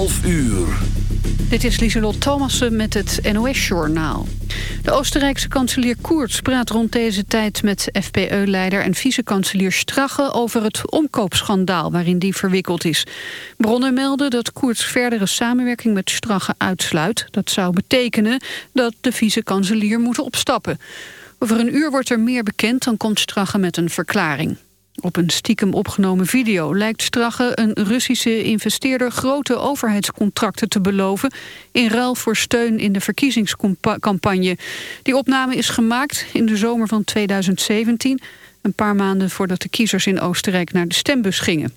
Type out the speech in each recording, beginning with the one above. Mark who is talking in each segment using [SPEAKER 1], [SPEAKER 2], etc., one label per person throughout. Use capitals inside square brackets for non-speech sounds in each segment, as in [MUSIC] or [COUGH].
[SPEAKER 1] 11 uur.
[SPEAKER 2] Dit is Lieselot Thomassen met het NOS-journaal. De Oostenrijkse kanselier Koerts praat rond deze tijd met FPE-leider en vicekanselier Strache over het omkoopschandaal waarin die verwikkeld is. Bronnen melden dat Koerts verdere samenwerking met Strache uitsluit. Dat zou betekenen dat de vicekanselier moet opstappen. Over een uur wordt er meer bekend, dan komt Strache met een verklaring. Op een stiekem opgenomen video lijkt Strache een Russische investeerder grote overheidscontracten te beloven in ruil voor steun in de verkiezingscampagne. Die opname is gemaakt in de zomer van 2017, een paar maanden voordat de kiezers in Oostenrijk naar de stembus gingen.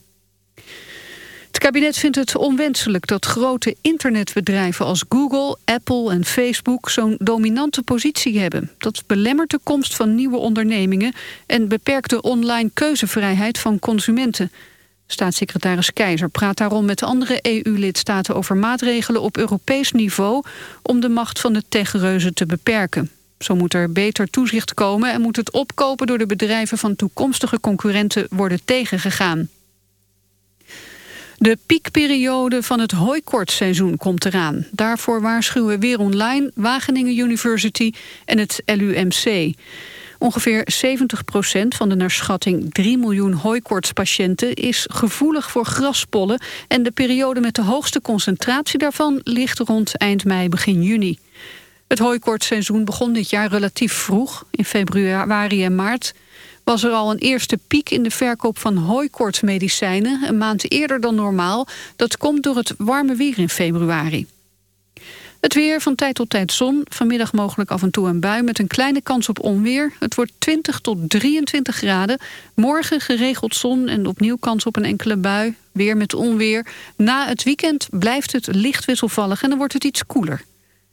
[SPEAKER 2] Het kabinet vindt het onwenselijk dat grote internetbedrijven als Google, Apple en Facebook zo'n dominante positie hebben. Dat belemmert de komst van nieuwe ondernemingen en beperkt de online keuzevrijheid van consumenten. Staatssecretaris Keizer praat daarom met andere EU-lidstaten over maatregelen op Europees niveau om de macht van de techreuzen te beperken. Zo moet er beter toezicht komen en moet het opkopen door de bedrijven van toekomstige concurrenten worden tegengegaan. De piekperiode van het hooikortseizoen komt eraan. Daarvoor waarschuwen Weer Online, Wageningen University en het LUMC. Ongeveer 70% van de naar schatting 3 miljoen hooikortspatiënten is gevoelig voor graspollen en de periode met de hoogste concentratie daarvan ligt rond eind mei, begin juni. Het hooikortseizoen begon dit jaar relatief vroeg, in februari en maart was er al een eerste piek in de verkoop van hooikoortsmedicijnen... een maand eerder dan normaal. Dat komt door het warme weer in februari. Het weer van tijd tot tijd zon. Vanmiddag mogelijk af en toe een bui met een kleine kans op onweer. Het wordt 20 tot 23 graden. Morgen geregeld zon en opnieuw kans op een enkele bui. Weer met onweer. Na het weekend blijft het licht wisselvallig en dan wordt het iets koeler.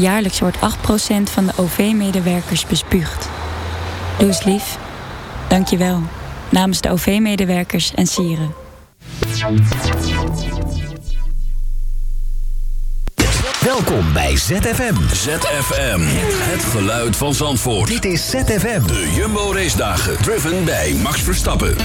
[SPEAKER 3] Jaarlijks wordt 8% van de OV-medewerkers bespuugd. Doe eens lief. Dank je wel. Namens de OV-medewerkers en sieren.
[SPEAKER 1] Welkom bij ZFM. ZFM, het geluid van Zandvoort.
[SPEAKER 4] Dit is ZFM.
[SPEAKER 1] De Jumbo Race Dagen, driven bij Max Verstappen.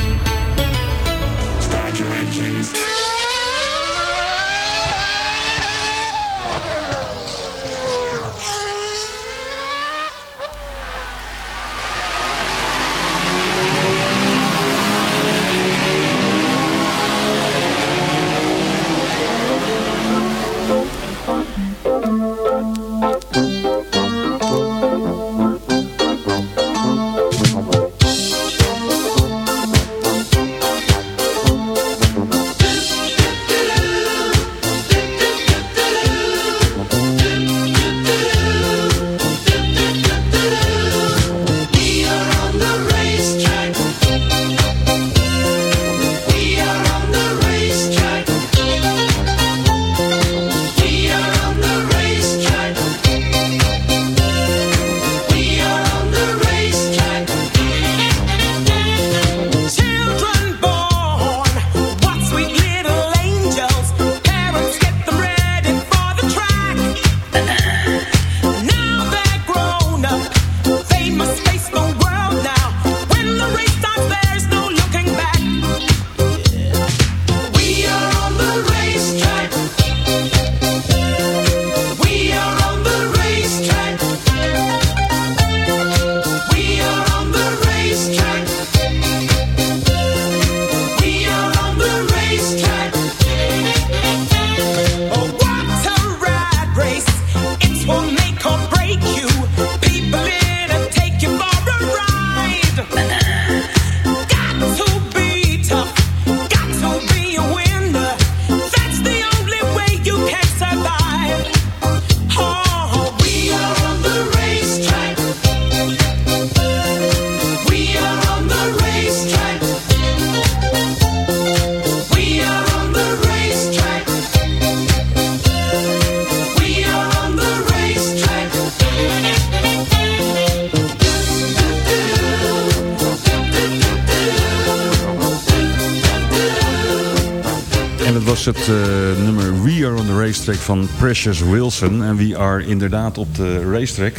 [SPEAKER 5] Van Precious Wilson. En we are inderdaad op de racetrack.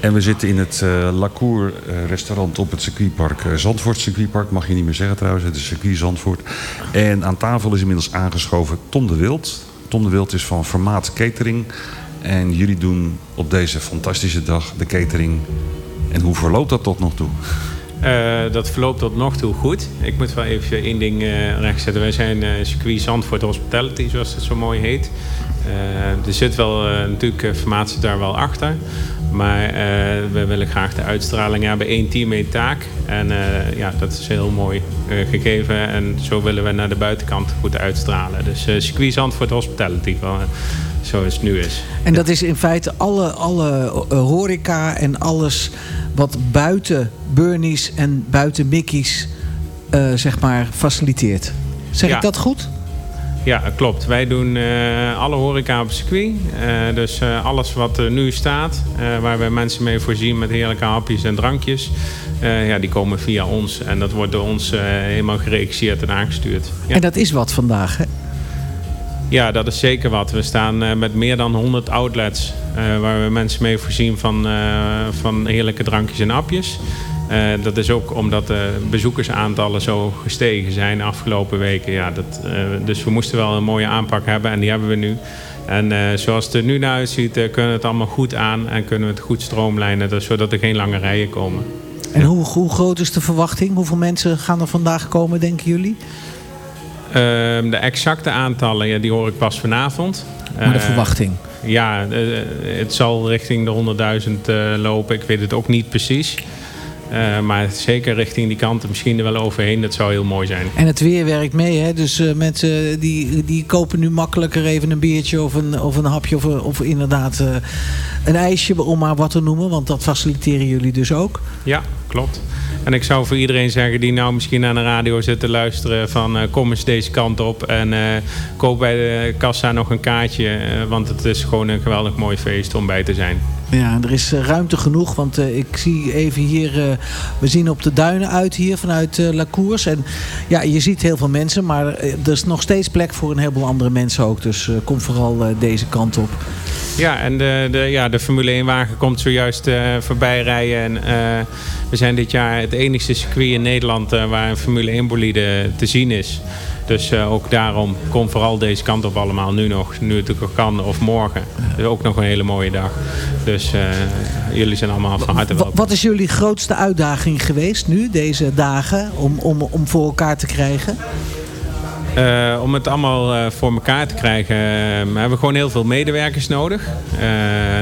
[SPEAKER 5] En we zitten in het uh, Lacour uh, restaurant op het circuitpark uh, Zandvoort circuitpark. Mag je niet meer zeggen trouwens, het is circuit Zandvoort. En aan tafel is inmiddels aangeschoven Tom de Wild. Tom de Wild is van Formaat Catering. En jullie doen op deze fantastische dag de catering. En hoe verloopt dat tot nog toe?
[SPEAKER 6] Dat verloopt tot nog toe goed. Ik moet wel even één ding uh, rechtzetten. Wij zijn circuit Zandvoort Hospitality, zoals het zo mooi heet. Er zit wel natuurlijk informatie daar wel achter. Maar we willen graag de uitstraling hebben. Eén team, één taak. En ja, dat is heel mooi gegeven. En zo willen we naar de buitenkant goed uitstralen. Dus circuit Zandvoort Hospitality. Wel, zoals het nu is.
[SPEAKER 7] En dat is in feite alle, alle horeca en alles wat buiten Burnies en buiten Mickey's uh, zeg maar faciliteert. Zeg ja. ik dat goed?
[SPEAKER 6] Ja, klopt. Wij doen uh, alle horeca op circuit. Uh, dus alles wat er nu staat, waar we mensen mee voorzien met heerlijke hapjes en drankjes. ja, die komen via ons en dat wordt door ons helemaal geregisseerd en aangestuurd. Ja.
[SPEAKER 7] En dat is wat vandaag, hè?
[SPEAKER 6] Ja, dat is zeker wat. We staan uh, met meer dan 100 outlets uh, waar we mensen mee voorzien van, uh, van heerlijke drankjes en appjes. dat is ook omdat de bezoekersaantallen zo gestegen zijn de afgelopen weken. Ja, dat, dus we moesten wel een mooie aanpak hebben en die hebben we nu. En zoals het er nu naar uitziet, kunnen we het allemaal goed aan en kunnen we het goed stroomlijnen, dus, zodat er geen lange rijen komen.
[SPEAKER 7] En hoe, hoe groot is de verwachting? Hoeveel mensen gaan er vandaag komen, denken jullie?
[SPEAKER 6] Uh, de exacte aantallen, ja, die hoor ik pas vanavond.
[SPEAKER 7] Maar de verwachting?
[SPEAKER 6] Ja, het zal richting de 100.000 lopen. Ik weet het ook niet precies. Maar zeker richting die kant, misschien er wel overheen. Dat zou heel mooi zijn.
[SPEAKER 7] En het weer werkt mee, hè? Dus mensen die, die kopen nu makkelijker even een biertje of een, of een hapje. Of, of inderdaad een ijsje, om maar wat te noemen. Want dat faciliteren jullie dus ook.
[SPEAKER 6] Ja, klopt. En ik zou voor iedereen zeggen die nou misschien aan de radio zit te luisteren van uh, kom eens deze kant op en uh, koop bij de kassa nog een kaartje. Uh, want het is gewoon een geweldig mooi feest om bij te zijn.
[SPEAKER 7] Ja, er is ruimte genoeg, want ik zie even hier, we zien op de duinen uit hier vanuit La Cours. En ja, je ziet heel veel mensen, maar er is nog steeds plek voor een heleboel andere mensen ook. Dus kom vooral deze kant op.
[SPEAKER 6] Ja, en de, de, ja, de Formule 1-wagen komt zojuist voorbij rijden. En we zijn dit jaar het enigste circuit in Nederland waar een Formule 1-bolide te zien is. Dus uh, ook daarom kom vooral deze kant op allemaal nu nog. Nu het ook kan of morgen. Dus ook nog een hele mooie dag. Dus uh, jullie zijn allemaal van harte welkom.
[SPEAKER 7] Wat is jullie grootste uitdaging geweest nu, deze dagen, om, om, om voor elkaar te krijgen?
[SPEAKER 6] Uh, om het allemaal uh, voor elkaar te krijgen uh, hebben we gewoon heel veel medewerkers nodig.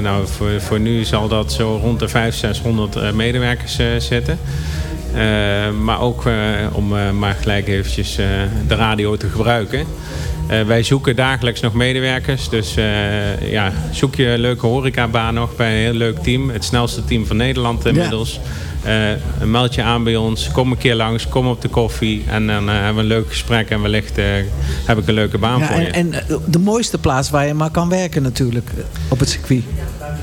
[SPEAKER 6] nou, voor, voor nu zal dat zo rond de 500, 600 medewerkers zitten. maar ook om maar gelijk eventjes de radio te gebruiken. wij zoeken dagelijks nog medewerkers. Dus ja, zoek je een leuke horecabaan nog bij een heel leuk team. Het snelste team van Nederland inmiddels. Ja. Uh, meld je aan bij ons, kom een keer langs, kom op de koffie en dan uh, hebben we een leuk gesprek en wellicht uh, heb ik een leuke baan
[SPEAKER 7] ja,
[SPEAKER 6] voor
[SPEAKER 7] en,
[SPEAKER 6] je.
[SPEAKER 7] En de mooiste plaats waar je maar kan werken natuurlijk, op het circuit.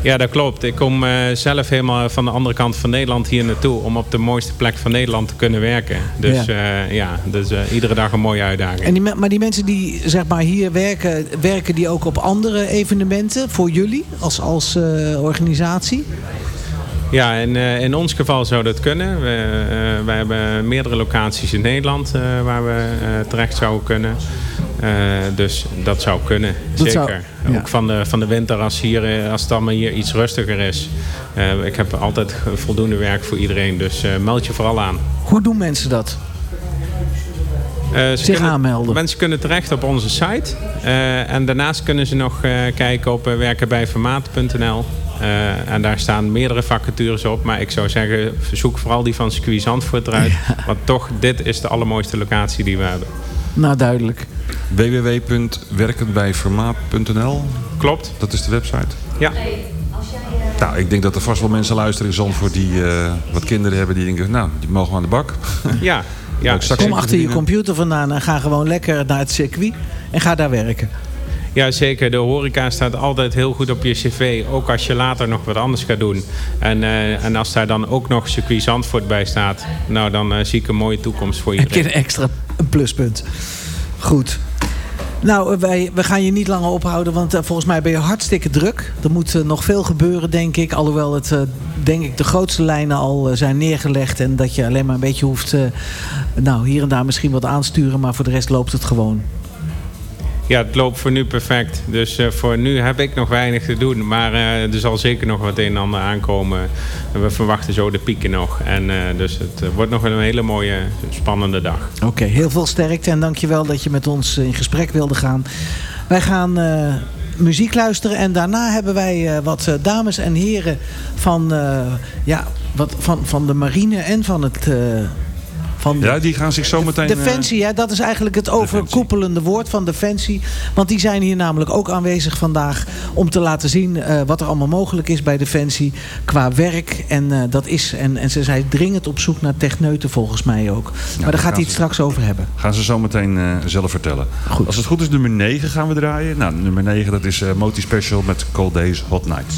[SPEAKER 6] Ja, dat klopt. Ik kom zelf helemaal van de andere kant van Nederland hier naartoe om op de mooiste plek van Nederland te kunnen werken. Dus ja, ja dus iedere dag een mooie uitdaging.
[SPEAKER 7] En die, maar die mensen die zeg maar hier werken, werken die ook op andere evenementen voor jullie als, als organisatie?
[SPEAKER 6] Ja, in, uh, in ons geval zou dat kunnen. We, uh, wij hebben meerdere locaties in Nederland uh, waar we terecht zouden kunnen. dus dat zou kunnen,
[SPEAKER 7] dat
[SPEAKER 6] zeker.
[SPEAKER 7] Zou, ja.
[SPEAKER 6] Ook van de, van de winter als, hier, als het allemaal hier iets rustiger is. ik heb altijd voldoende werk voor iedereen, dus meld je vooral aan.
[SPEAKER 7] Hoe doen mensen dat?
[SPEAKER 6] Uh,
[SPEAKER 7] Zich
[SPEAKER 6] kunnen,
[SPEAKER 7] aanmelden.
[SPEAKER 6] Mensen kunnen terecht op onze site. Uh, en daarnaast kunnen ze nog uh, kijken op werkenbijformaat.nl. en daar staan meerdere vacatures op. Maar ik zou zeggen, zoek vooral die van circuit Zandvoort eruit. Ja. Want toch, dit is de allermooiste locatie die we hebben.
[SPEAKER 7] Nou, duidelijk.
[SPEAKER 5] www.werkenbijformaat.nl
[SPEAKER 6] Klopt.
[SPEAKER 5] Dat is de website?
[SPEAKER 6] Ja.
[SPEAKER 5] Nou, ik denk dat er vast wel mensen luisteren in Zandvoort die wat kinderen hebben. Die denken, nou, die mogen we aan de bak.
[SPEAKER 6] Ja. [LAUGHS] Ja,
[SPEAKER 7] Kom achter je computer vandaan en ga gewoon lekker naar het circuit en ga daar werken.
[SPEAKER 6] Ja, zeker. De horeca staat altijd heel goed op je cv. Ook als je later nog wat anders gaat doen. En, uh, en als daar dan ook nog circuit Zandvoort bij staat... nou, dan uh, zie ik een mooie toekomst voor iedereen.
[SPEAKER 7] Heb je een extra pluspunt. Goed. Nou, eh, wij, we gaan je niet langer ophouden, want eh, volgens mij ben je hartstikke druk. Er moet eh, nog veel gebeuren, denk ik. Alhoewel het, eh, denk ik, de grootste lijnen al eh, zijn neergelegd. En dat je alleen maar een beetje hoeft, eh, nou, hier en daar misschien wat aansturen. Maar voor de rest loopt het gewoon.
[SPEAKER 6] Ja, het loopt voor nu perfect. Dus eh, voor nu heb ik nog weinig te doen. Maar eh, er zal zeker nog wat een en ander aankomen. En we verwachten zo de pieken nog. En eh, dus het wordt nog een hele mooie, spannende dag.
[SPEAKER 7] Oké, heel veel sterkte en dankjewel dat je met ons in gesprek wilde gaan. Wij gaan muziek luisteren en daarna hebben wij wat dames en heren van, ja, wat, van, van de marine en van het... eh, van
[SPEAKER 5] Ja, die gaan zich zometeen... eh,
[SPEAKER 7] Defensie, hè, dat is eigenlijk het overkoepelende woord van Defensie. Want die zijn hier namelijk ook aanwezig vandaag om te laten zien eh, wat er allemaal mogelijk is bij Defensie qua werk. En, eh, dat is, en, en ze zijn dringend op zoek naar techneuten volgens mij ook. maar daar gaat hij het straks over hebben.
[SPEAKER 5] Gaan ze zo meteen eh, zelf vertellen. Als het goed is, nummer 9 gaan we draaien. Nou, nummer 9 dat is eh Moti Special met Cold Days, Hot Nights.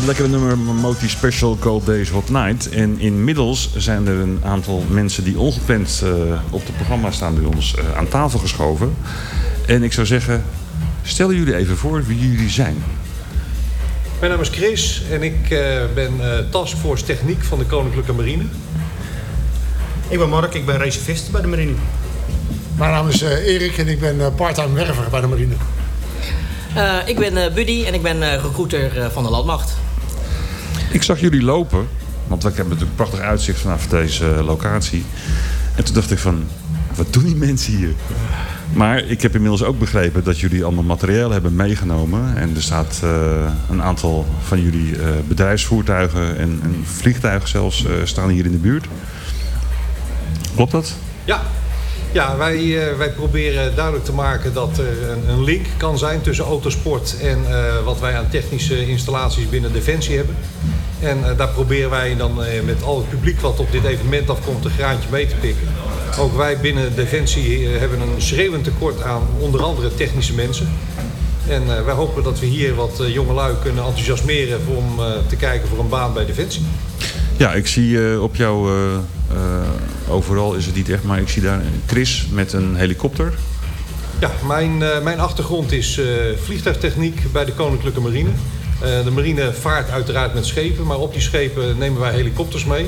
[SPEAKER 5] Het lekkere nummer Moti Special Cold Days Hot Night. En inmiddels zijn er een aantal mensen die ongepland eh, op het programma staan bij ons eh, aan tafel geschoven. En ik zou zeggen, stellen jullie even voor wie jullie zijn.
[SPEAKER 8] Mijn naam is Chris en ik eh, ben eh, taskforce techniek van de Koninklijke Marine.
[SPEAKER 9] Ik ben Mark, ik ben reservist bij de marine.
[SPEAKER 10] Mijn naam is eh, Erik en ik ben eh, parttime werver bij de marine.
[SPEAKER 11] Eh, ik ben eh, Buddy en ik ben eh, recruiter eh, van de landmacht.
[SPEAKER 5] Ik zag jullie lopen, want we hebben natuurlijk prachtig uitzicht vanaf deze eh, locatie. En toen dacht ik van, wat doen die mensen hier? Maar ik heb inmiddels ook begrepen dat jullie allemaal materiaal hebben meegenomen. En er staat eh, een aantal van jullie eh, bedrijfsvoertuigen en, en vliegtuigen zelfs staan hier in de buurt. Klopt dat?
[SPEAKER 8] Ja, ja wij, wij proberen duidelijk te maken dat er een, een link kan zijn tussen autosport en wat wij aan technische installaties binnen Defensie hebben. En eh, daar proberen wij dan eh, met al het publiek wat op dit evenement afkomt een graantje mee te pikken. Ook wij binnen Defensie eh, hebben een schreeuwend tekort aan onder andere technische mensen. En wij hopen dat we hier wat jongelui kunnen enthousiasmeren voor om te kijken voor een baan bij Defensie.
[SPEAKER 5] Ja, ik zie op jou, overal is het niet echt, maar ik zie daar Chris met een helikopter.
[SPEAKER 8] Ja, mijn, mijn achtergrond is vliegtuigtechniek bij de Koninklijke Marine. Eh, de marine vaart uiteraard met schepen, maar op die schepen nemen wij helikopters mee.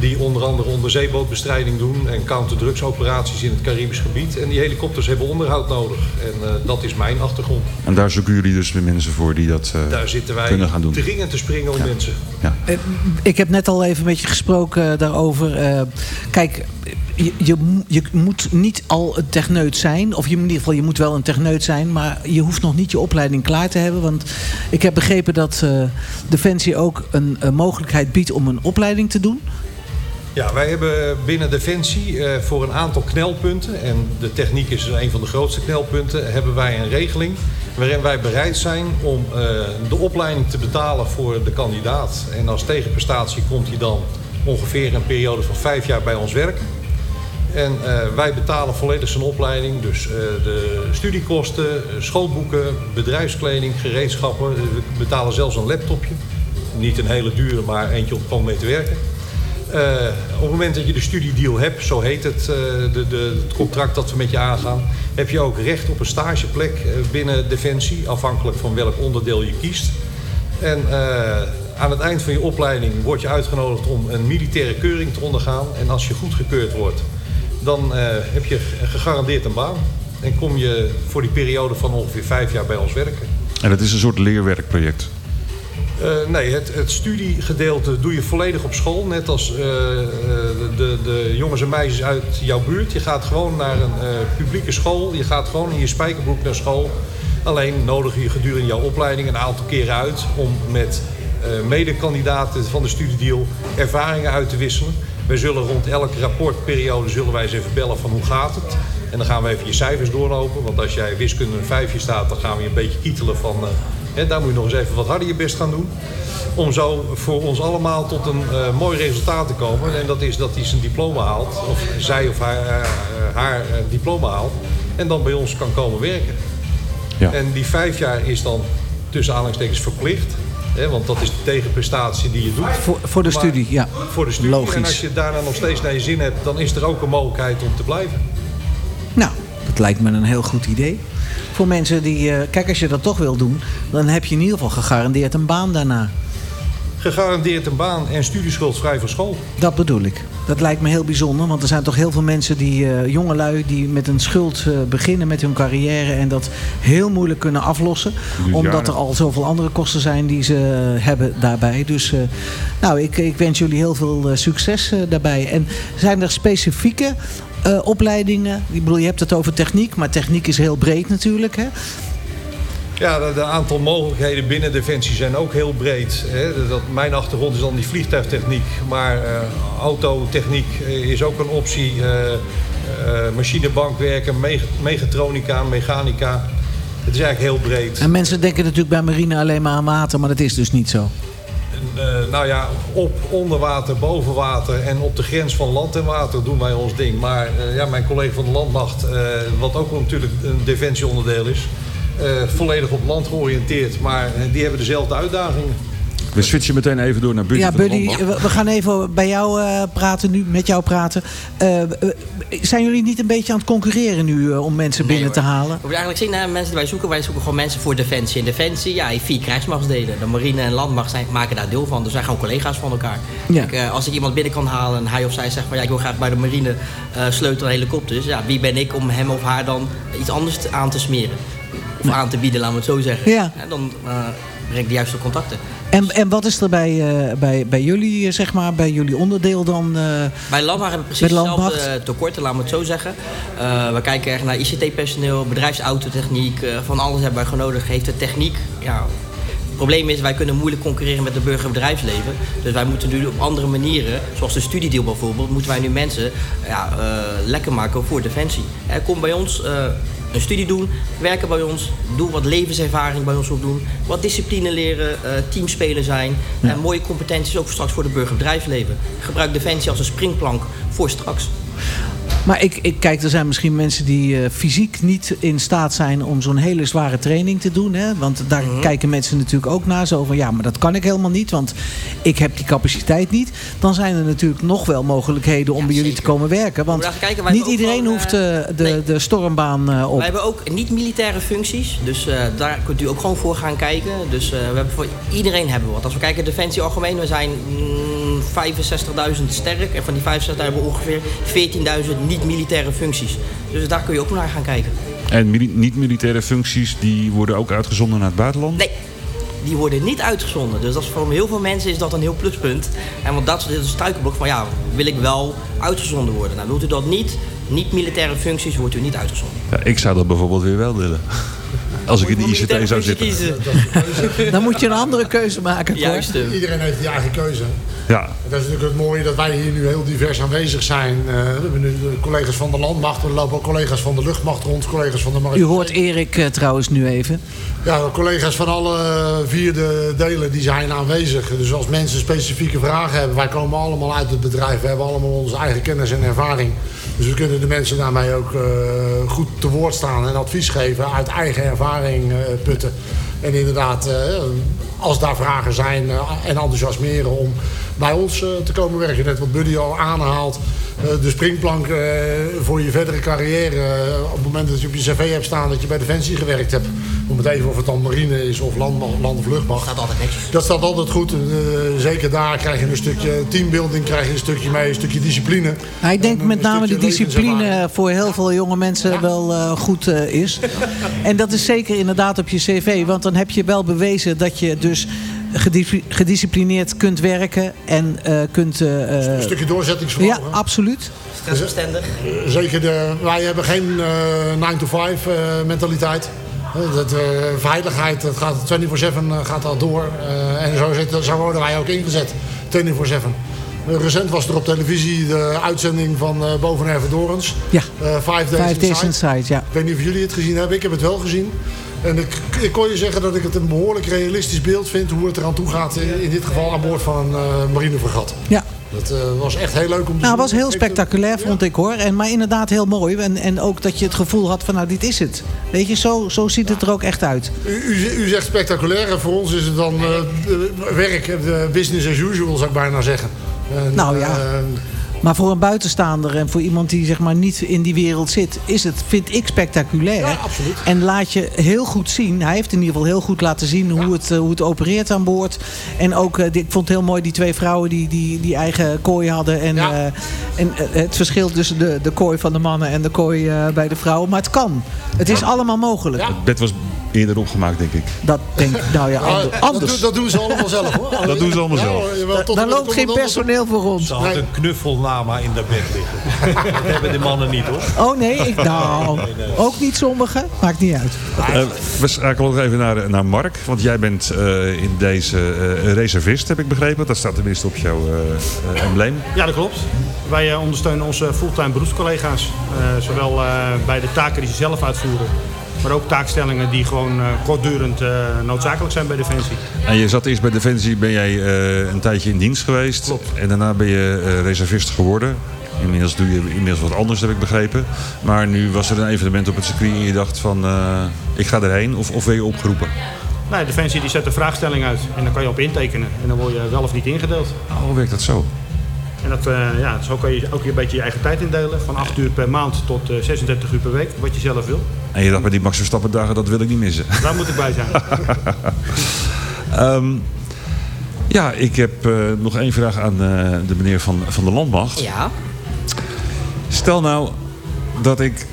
[SPEAKER 8] Die onder andere onderzeebootbestrijding doen en counterdrugsoperaties in het Caribisch gebied. En die helikopters hebben onderhoud nodig. En eh, dat is mijn achtergrond.
[SPEAKER 5] En daar zoeken jullie dus weer mensen voor die dat eh,
[SPEAKER 8] Daar zitten wij
[SPEAKER 5] kunnen gaan doen.
[SPEAKER 8] dringend te springen om mensen.
[SPEAKER 7] Eh, Ik heb net al even met je gesproken daarover. Eh, kijk, je, je, je moet niet al een techneut zijn. Of je, in ieder geval, je moet wel een techneut zijn. Maar je hoeft nog niet je opleiding klaar te hebben. Want ik heb begrepen dat eh, Defensie ook een, een mogelijkheid biedt om een opleiding te doen.
[SPEAKER 8] Ja, wij hebben binnen Defensie eh, voor een aantal knelpunten, en de techniek is een van de grootste knelpunten, hebben wij een regeling waarin wij bereid zijn om eh, de opleiding te betalen voor de kandidaat. En als tegenprestatie komt hij dan ongeveer een periode van vijf jaar bij ons werken. En eh, wij betalen volledig zijn opleiding. Dus de studiekosten, schoolboeken, bedrijfskleding, gereedschappen. We betalen zelfs een laptopje. Niet een hele dure, maar eentje om gewoon mee te werken. Eh, op het moment dat je de studiedeal hebt, zo heet het, eh, de, de, het contract dat we met je aangaan, heb je ook recht op een stageplek eh, binnen Defensie, afhankelijk van welk onderdeel je kiest. En aan het eind van je opleiding word je uitgenodigd om een militaire keuring te ondergaan. En als je goedgekeurd wordt, dan heb je gegarandeerd een baan. En kom je voor die periode van ongeveer vijf jaar bij ons werken.
[SPEAKER 5] En het is een soort leerwerkproject.
[SPEAKER 8] Eh, nee, het, het studiegedeelte doe je volledig op school. Net als eh, eh, de, de jongens en meisjes uit jouw buurt. Je gaat gewoon naar een publieke school. Je gaat gewoon in je spijkerbroek naar school. Alleen nodig je gedurende jouw opleiding een aantal keren uit... om met medekandidaten van de studiedeal ervaringen uit te wisselen. Wij zullen rond elke rapportperiode zullen wij eens even bellen van hoe gaat het. En dan gaan we even je cijfers doorlopen. Want als jij wiskunde een vijfje staat, dan gaan we je een beetje kietelen van... hè, daar moet je nog eens even wat harder je best gaan doen. Om zo voor ons allemaal tot een eh, mooi resultaat te komen. En dat is dat hij zijn diploma haalt. Of zij of haar, eh, haar eh, diploma haalt. En dan bij ons kan komen werken.
[SPEAKER 5] Ja.
[SPEAKER 8] En die vijf jaar is dan tussen aanhalingstekens verplicht. Hè, want dat is de tegenprestatie die je doet.
[SPEAKER 7] Voor, voor de
[SPEAKER 8] Maar-
[SPEAKER 7] studie, ja.
[SPEAKER 8] Voor de studie.
[SPEAKER 7] Logisch.
[SPEAKER 8] En als je daarna nog steeds naar je zin hebt, dan is er ook een mogelijkheid om te blijven.
[SPEAKER 7] Nou, dat lijkt me een heel goed idee. Voor mensen die... eh, kijk, als je dat toch wil doen... dan heb je in ieder geval gegarandeerd een baan daarna.
[SPEAKER 8] Gegarandeerd een baan en studieschuldvrij van school.
[SPEAKER 7] Dat bedoel ik. Dat lijkt me heel bijzonder. Want er zijn toch heel veel mensen die, eh jongelui... die met een schuld eh, beginnen met hun carrière... en dat heel moeilijk kunnen aflossen. Omdat er al zoveel andere kosten zijn die ze hebben daarbij. Dus eh, nou, ik, ik wens jullie heel veel succes eh, daarbij. En zijn er specifieke eh, opleidingen? Ik bedoel, je hebt het over techniek. Maar techniek is heel breed natuurlijk, hè?
[SPEAKER 8] Ja, de, de aantal mogelijkheden binnen Defensie zijn ook heel breed. Hè. Dat, mijn achtergrond is dan die vliegtuigtechniek. Maar eh, autotechniek eh, is ook een optie. machinebankwerken, mechatronica, mechanica. Het is eigenlijk heel breed.
[SPEAKER 7] En mensen denken natuurlijk bij marine alleen maar aan water. Maar dat is dus niet zo.
[SPEAKER 8] Eh, nou ja, op, onder water, boven water en op de grens van land en water doen wij ons ding. Maar eh, ja, mijn collega van de landmacht, eh, wat ook natuurlijk een defensieonderdeel is, volledig op land georiënteerd. Maar die hebben dezelfde uitdagingen.
[SPEAKER 5] We switchen meteen even door naar Buddy.
[SPEAKER 7] Ja, Buddy, we, we gaan even bij jou eh, praten nu, met jou praten. Eh, eh, zijn jullie niet een beetje aan het concurreren nu eh, om mensen binnen te halen?
[SPEAKER 11] Je eigenlijk zien, hè, mensen die wij zoeken, wij zoeken gewoon mensen voor Defensie. En Defensie, ja, vier krijgsmachtsdelen. De marine en landmacht zijn, maken daar deel van. Dus wij gaan collega's van elkaar.
[SPEAKER 7] Ja.
[SPEAKER 11] Kijk, eh, als ik iemand binnen kan halen en hij of zij zegt van... ja, ik wil graag bij de marine eh sleutelen aan helikopters. Ja, wie ben ik om hem of haar dan iets anders aan te smeren? Of aan te bieden, laten we het zo zeggen.
[SPEAKER 7] Ja.
[SPEAKER 11] dan, eh, breng de juiste contacten.
[SPEAKER 7] En, en wat is er bij, eh, bij, bij jullie, eh, zeg maar, bij jullie onderdeel dan? eh,
[SPEAKER 11] Bij Landmacht hebben we precies hetzelfde tekorten, laten we het zo zeggen. Eh, we kijken erg naar ICT-personeel, bedrijfsautotechniek. van alles hebben wij gewoon nodig. Heeft de techniek... Ja, het probleem is, wij kunnen moeilijk concurreren met de burger- en bedrijfsleven. Dus wij moeten nu op andere manieren, zoals de studiedeel bijvoorbeeld... moeten wij nu mensen ja, lekker maken voor Defensie. Kom bij ons een studie doen, werken bij ons... doe wat levenservaring bij ons opdoen. Wat discipline leren, eh teamspelen zijn. En mooie competenties ook straks voor de burger- en bedrijfsleven. Gebruik Defensie als een springplank voor straks.
[SPEAKER 7] Maar ik, ik kijk, er zijn misschien mensen die eh, fysiek niet in staat zijn om zo'n hele zware training te doen. Hè? Want daar
[SPEAKER 11] Mhm.
[SPEAKER 7] kijken mensen natuurlijk ook naar. Zo van ja, maar dat kan ik helemaal niet, want ik heb die capaciteit niet. Dan zijn er natuurlijk nog wel mogelijkheden om bij jullie te komen werken. Want
[SPEAKER 11] kijken,
[SPEAKER 7] niet iedereen
[SPEAKER 11] gewoon,
[SPEAKER 7] hoeft
[SPEAKER 11] eh,
[SPEAKER 7] eh, de, de stormbaan eh, op.
[SPEAKER 11] Wij hebben ook niet-militaire functies, dus daar kunt u ook gewoon voor gaan kijken. Dus we hebben voor iedereen hebben we wat. Als we kijken Defensie algemeen, we zijn mm, 65.000 sterk. En van die 65.000 hebben we ongeveer 14.000 niet-militaire functies. Dus daar kun je ook naar gaan kijken.
[SPEAKER 5] En mili- niet-militaire functies die worden ook uitgezonden naar het buitenland?
[SPEAKER 11] Nee, die worden niet uitgezonden. Dus dat is voor heel veel mensen is dat een heel pluspunt. En want dat is een struikelblok van ja, wil ik wel uitgezonden worden. Nou, wilt u dat niet, niet-militaire functies, wordt u niet uitgezonden.
[SPEAKER 5] Ja, ik zou dat bijvoorbeeld weer wel willen. Als ik in de ICT zou zitten.
[SPEAKER 7] Dan moet je een andere keuze maken. Cor.
[SPEAKER 10] Iedereen heeft die eigen keuze.
[SPEAKER 5] Ja.
[SPEAKER 10] Dat is natuurlijk het mooie dat wij hier nu heel divers aanwezig zijn. Eh, we hebben nu de collega's van de landmacht, er lopen ook collega's van de luchtmacht rond, collega's van de
[SPEAKER 7] U
[SPEAKER 10] marine.
[SPEAKER 7] hoort Erik eh, trouwens nu even.
[SPEAKER 10] Ja, de collega's van alle vier de delen die zijn aanwezig. Dus als mensen specifieke vragen hebben, wij komen allemaal uit het bedrijf. We hebben allemaal onze eigen kennis en ervaring. Dus we kunnen de mensen daarmee ook eh, goed te woord staan en advies geven uit eigen ervaring eh, putten. En inderdaad, eh, als daar vragen zijn en enthousiasmeren om bij ons te komen werken. Net wat Buddy al aanhaalt. Eh, de springplank eh, voor je verdere carrière. eh, op het moment dat je op je cv hebt staan dat je bij Defensie gewerkt hebt. Om het even of het dan marine is of land, land of luchtmacht.
[SPEAKER 11] Dat staat altijd netjes.
[SPEAKER 10] Dat staat altijd goed. Eh, zeker daar krijg je een stukje teambuilding, krijg je een stukje mee, een stukje discipline.
[SPEAKER 7] Nou, ik denk
[SPEAKER 10] En
[SPEAKER 7] met name de discipline voor heel veel jonge mensen wel eh, goed eh, is. En dat is zeker inderdaad op je cv. Want dan heb je wel bewezen dat je dus gedisciplineerd kunt werken. En eh, kunt... eh,
[SPEAKER 10] Een stukje doorzettingsvermogen.
[SPEAKER 7] Ja, absoluut.
[SPEAKER 11] Stressbestendig.
[SPEAKER 10] Zeker, de, wij hebben geen eh 9-to-5 eh, mentaliteit. Dat, eh, veiligheid, dat gaat 24-7 eh, gaat dat door. Eh, en zo, zitten, zo worden wij ook ingezet, 24-7. Eh, recent was er op televisie de uitzending van eh Boven Ervedorens.
[SPEAKER 7] Ja.
[SPEAKER 10] Eh, Five Days,
[SPEAKER 7] Five Days
[SPEAKER 10] Inside.
[SPEAKER 7] Inside, ja.
[SPEAKER 10] Ik weet niet of jullie het gezien hebben. Ik heb het wel gezien. En ik, ik kon je zeggen dat ik het een behoorlijk realistisch beeld vind... hoe het eraan toe gaat, in, in dit geval aan boord van een eh marinefregat.
[SPEAKER 7] Ja.
[SPEAKER 10] Dat eh, was echt heel leuk om te zien.
[SPEAKER 7] Nou, was heel spectaculair, vond ik hoor. En, maar inderdaad heel mooi. En, en ook dat je het gevoel had van, nou, dit is het. Weet je, zo, zo ziet het er ook echt uit.
[SPEAKER 10] U, u, u zegt spectaculair en voor ons is het dan eh, werk, business as usual zou ik bijna zeggen. En,
[SPEAKER 7] Nou ja. Maar voor een buitenstaander en voor iemand die zeg maar niet in die wereld zit, is het, vind ik, spectaculair.
[SPEAKER 10] Ja, absoluut.
[SPEAKER 7] En laat je heel goed zien. Hij heeft in ieder geval heel goed laten zien hoe, het, eh, hoe het opereert aan boord. En ook, eh, ik vond het heel mooi die twee vrouwen die die, die eigen kooi hadden. En, eh, en het verschil tussen de, de kooi van de mannen en de kooi eh, bij de vrouwen. Maar het kan. Het is allemaal mogelijk.
[SPEAKER 5] Het bed was eerder opgemaakt, denk ik.
[SPEAKER 7] Dat denk ik, nou ja,
[SPEAKER 10] ja, dat,
[SPEAKER 7] anders.
[SPEAKER 10] doen- dat doen ze allemaal zelf hoor.
[SPEAKER 5] Dat doen ze allemaal
[SPEAKER 10] Ja,
[SPEAKER 5] zelf.
[SPEAKER 7] Daar loopt geen personeel voor rond.
[SPEAKER 8] Ze had een in dat bed liggen. [LAUGHS] dat hebben de mannen niet hoor.
[SPEAKER 7] Oh nee, ik, nou, ook niet sommigen. Maakt niet uit.
[SPEAKER 5] Eh, we schakelen nog even naar, naar Mark. Want jij bent eh, in deze eh, reservist, heb ik begrepen. Dat staat tenminste op jouw eh, eh, embleem.
[SPEAKER 9] Ja, dat klopt. Wij eh, ondersteunen onze fulltime beroepscollega's. eh, zowel eh, bij de taken die ze zelf uitvoeren. Maar ook taakstellingen die gewoon eh, kortdurend eh, noodzakelijk zijn bij Defensie.
[SPEAKER 5] En je zat eerst bij Defensie, ben jij eh, een tijdje in dienst geweest. En daarna ben je reservist geworden. Inmiddels doe je inmiddels wat anders, heb ik begrepen. Maar nu was er een evenement op het circuit en je dacht van... ik ga erheen of, of ben je opgeroepen?
[SPEAKER 9] Nee, Defensie die zet een vraagstelling uit. En dan kan je op intekenen. En dan word je wel of niet ingedeeld.
[SPEAKER 5] Oh, hoe werkt dat zo?
[SPEAKER 9] En dat, eh, ja, zo kan je ook een beetje je eigen tijd indelen. Van 8 uur per maand tot eh, 36 uur per week. Wat je zelf wil.
[SPEAKER 5] En je dacht bij die Max Verstappen dagen, dat wil ik niet missen.
[SPEAKER 9] Daar moet ik bij zijn. [LAUGHS]
[SPEAKER 5] Ehm, ja, ik heb eh, nog één vraag aan eh, de meneer van, van de Landmacht.
[SPEAKER 11] Ja.
[SPEAKER 5] Stel nou dat ik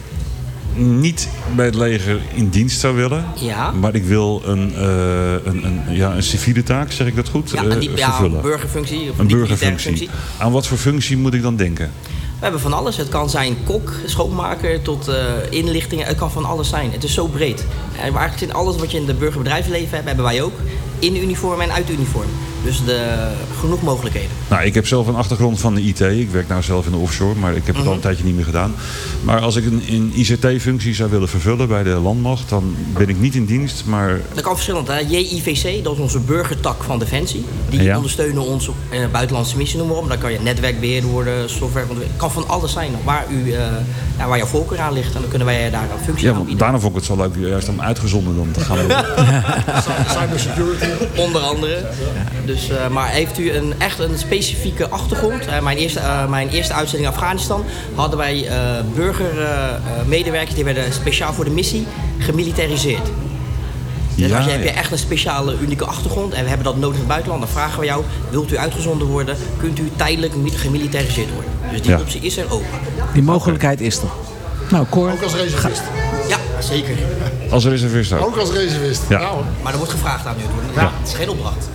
[SPEAKER 12] niet bij het leger in dienst zou willen.
[SPEAKER 11] Ja.
[SPEAKER 12] Maar ik wil een, eh, een, een, ja, een civiele taak, zeg ik dat goed,
[SPEAKER 11] Ja,
[SPEAKER 12] eh,
[SPEAKER 11] die- ja, een burgerfunctie of
[SPEAKER 12] Een burgerfunctie. Aan wat voor functie moet ik dan denken?
[SPEAKER 11] We hebben van alles. Het kan zijn kok, schoonmaker tot eh, inlichtingen. Het kan van alles zijn. Het is zo breed. En eigenlijk zit alles wat je in de burgerbedrijfsleven hebt, hebben wij ook. In uniform en uit uniform. Dus de, genoeg mogelijkheden.
[SPEAKER 12] Nou, ik heb zelf een achtergrond van de IT. Ik werk nou zelf in de offshore, maar ik heb het al een tijdje niet meer gedaan. Maar als ik een, een ICT-functie zou willen vervullen bij de landmacht, dan ben ik niet in dienst, maar
[SPEAKER 11] Dat kan verschillend. Hè? JIVC, dat is onze burgertak van Defensie. Die
[SPEAKER 12] Ja.
[SPEAKER 11] ondersteunen ons op eh, buitenlandse missie, noem maar op. Dan kan je netwerkbeheerder worden, software. Het kan van alles zijn waar, u, eh, ja, waar jouw voorkeur aan ligt. En dan kunnen wij daar een functie
[SPEAKER 12] ja,
[SPEAKER 11] aan bieden.
[SPEAKER 12] daarna vond ik het zo leuk juist om uitgezonden dan te gaan [LAUGHS]
[SPEAKER 10] Cybersecurity.
[SPEAKER 11] Onder andere. Dus, eh, maar heeft u een, echt een specifieke achtergrond? Eh, mijn, eerste, eh, mijn eerste uitzending in Afghanistan hadden wij eh burgermedewerkers die werden speciaal voor de missie gemilitariseerd. Dus
[SPEAKER 12] Ja,
[SPEAKER 11] als je, heb je
[SPEAKER 12] ja.
[SPEAKER 11] echt een speciale, unieke achtergrond en we hebben dat nodig in het buitenland, dan vragen we jou: wilt u uitgezonden worden? Kunt u tijdelijk mi- gemilitariseerd worden? Dus die
[SPEAKER 7] Ja.
[SPEAKER 11] optie is er ook.
[SPEAKER 7] Die mogelijkheid is er. Nou, Cor.
[SPEAKER 10] Ook als reservist.
[SPEAKER 11] Ja, zeker.
[SPEAKER 12] Als reservist ook.
[SPEAKER 10] Ook als reservist.
[SPEAKER 12] Ja.
[SPEAKER 10] Nou,
[SPEAKER 11] Maar er wordt gevraagd aan u. Wordt-
[SPEAKER 10] Ja.
[SPEAKER 11] Het is geen opdracht.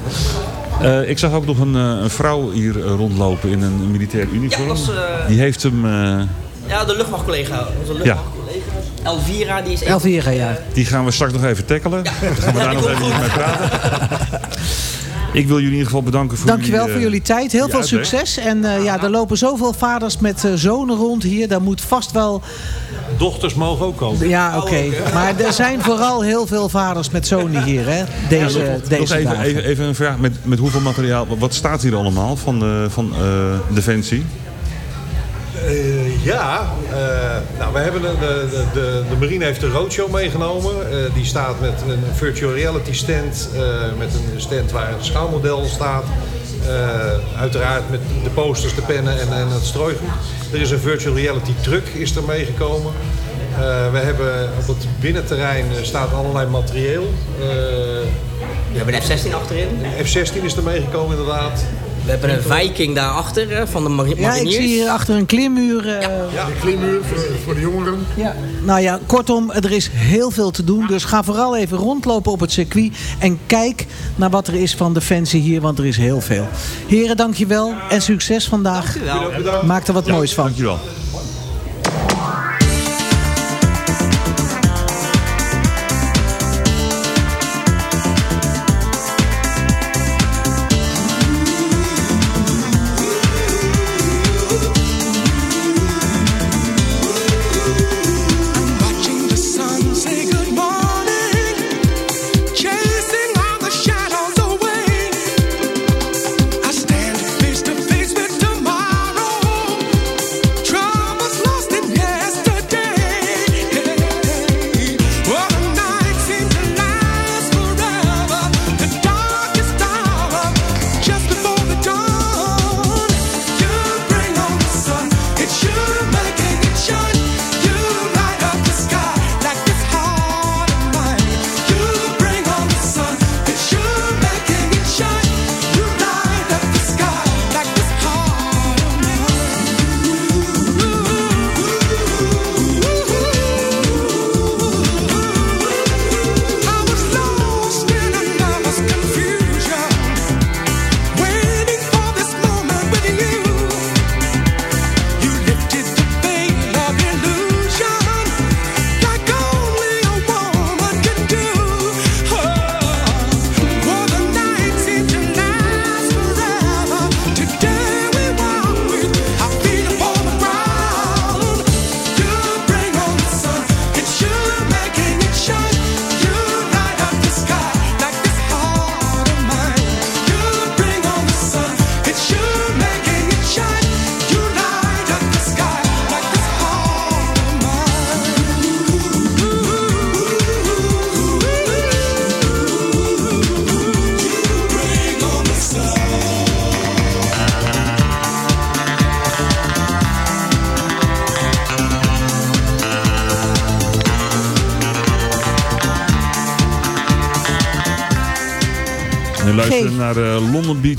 [SPEAKER 12] Eh, ik zag ook nog een, eh, een vrouw hier eh, rondlopen in een militair uniform. Die heeft hem... eh,
[SPEAKER 11] Ja, de luchtmachtcollega. Onze luchtmachtcollega. Elvira, die is
[SPEAKER 7] Elvira, ja.
[SPEAKER 12] die gaan we straks nog even tackelen. Dan gaan we daar nog even mee praten. Ik wil jullie in ieder geval bedanken voor
[SPEAKER 7] Dankjewel
[SPEAKER 12] jullie,
[SPEAKER 7] voor
[SPEAKER 12] eh,
[SPEAKER 7] jullie tijd. Heel veel
[SPEAKER 12] uitleg.
[SPEAKER 7] succes. En eh, ja, er lopen zoveel vaders met eh, zonen rond hier. Daar moet vast wel...
[SPEAKER 13] Dochters mogen ook komen.
[SPEAKER 7] Ja, oké. Maar er zijn vooral heel veel vaders met zonen hier, hè? Deze,
[SPEAKER 12] Ja, nog-
[SPEAKER 7] deze
[SPEAKER 12] nog even,
[SPEAKER 7] dagen.
[SPEAKER 12] even, even een vraag. Met, met hoeveel materiaal? Wat staat hier allemaal van, de, van eh, Defensie?
[SPEAKER 13] Eh, ja, eh, nou, we hebben de, de, de, de marine heeft de roadshow meegenomen. Eh, die staat met een virtual reality stand, eh, met een stand waar een schaalmodel staat. Uiteraard met de posters, de pennen en, en het strooigoed. Er is een virtual reality truck is er meegekomen. We hebben op het binnenterrein staat allerlei materieel.
[SPEAKER 11] We hebben een F-16 achterin.
[SPEAKER 13] F-16 is er meegekomen inderdaad.
[SPEAKER 11] We hebben een Viking daarachter eh, van de mari-
[SPEAKER 7] Ja, ik
[SPEAKER 11] mariniers.
[SPEAKER 7] zie hier achter een klimmuur... eh,
[SPEAKER 10] de klimmuur voor, voor de jongeren.
[SPEAKER 7] Ja. Nou ja, kortom, er is heel veel te doen. Dus ga vooral even rondlopen op het circuit. En kijk naar wat er is van Defensie hier, want er is heel veel. Heren, dankjewel. En succes vandaag.
[SPEAKER 11] Dankjewel.
[SPEAKER 7] Maak er wat moois van.
[SPEAKER 12] Dankjewel.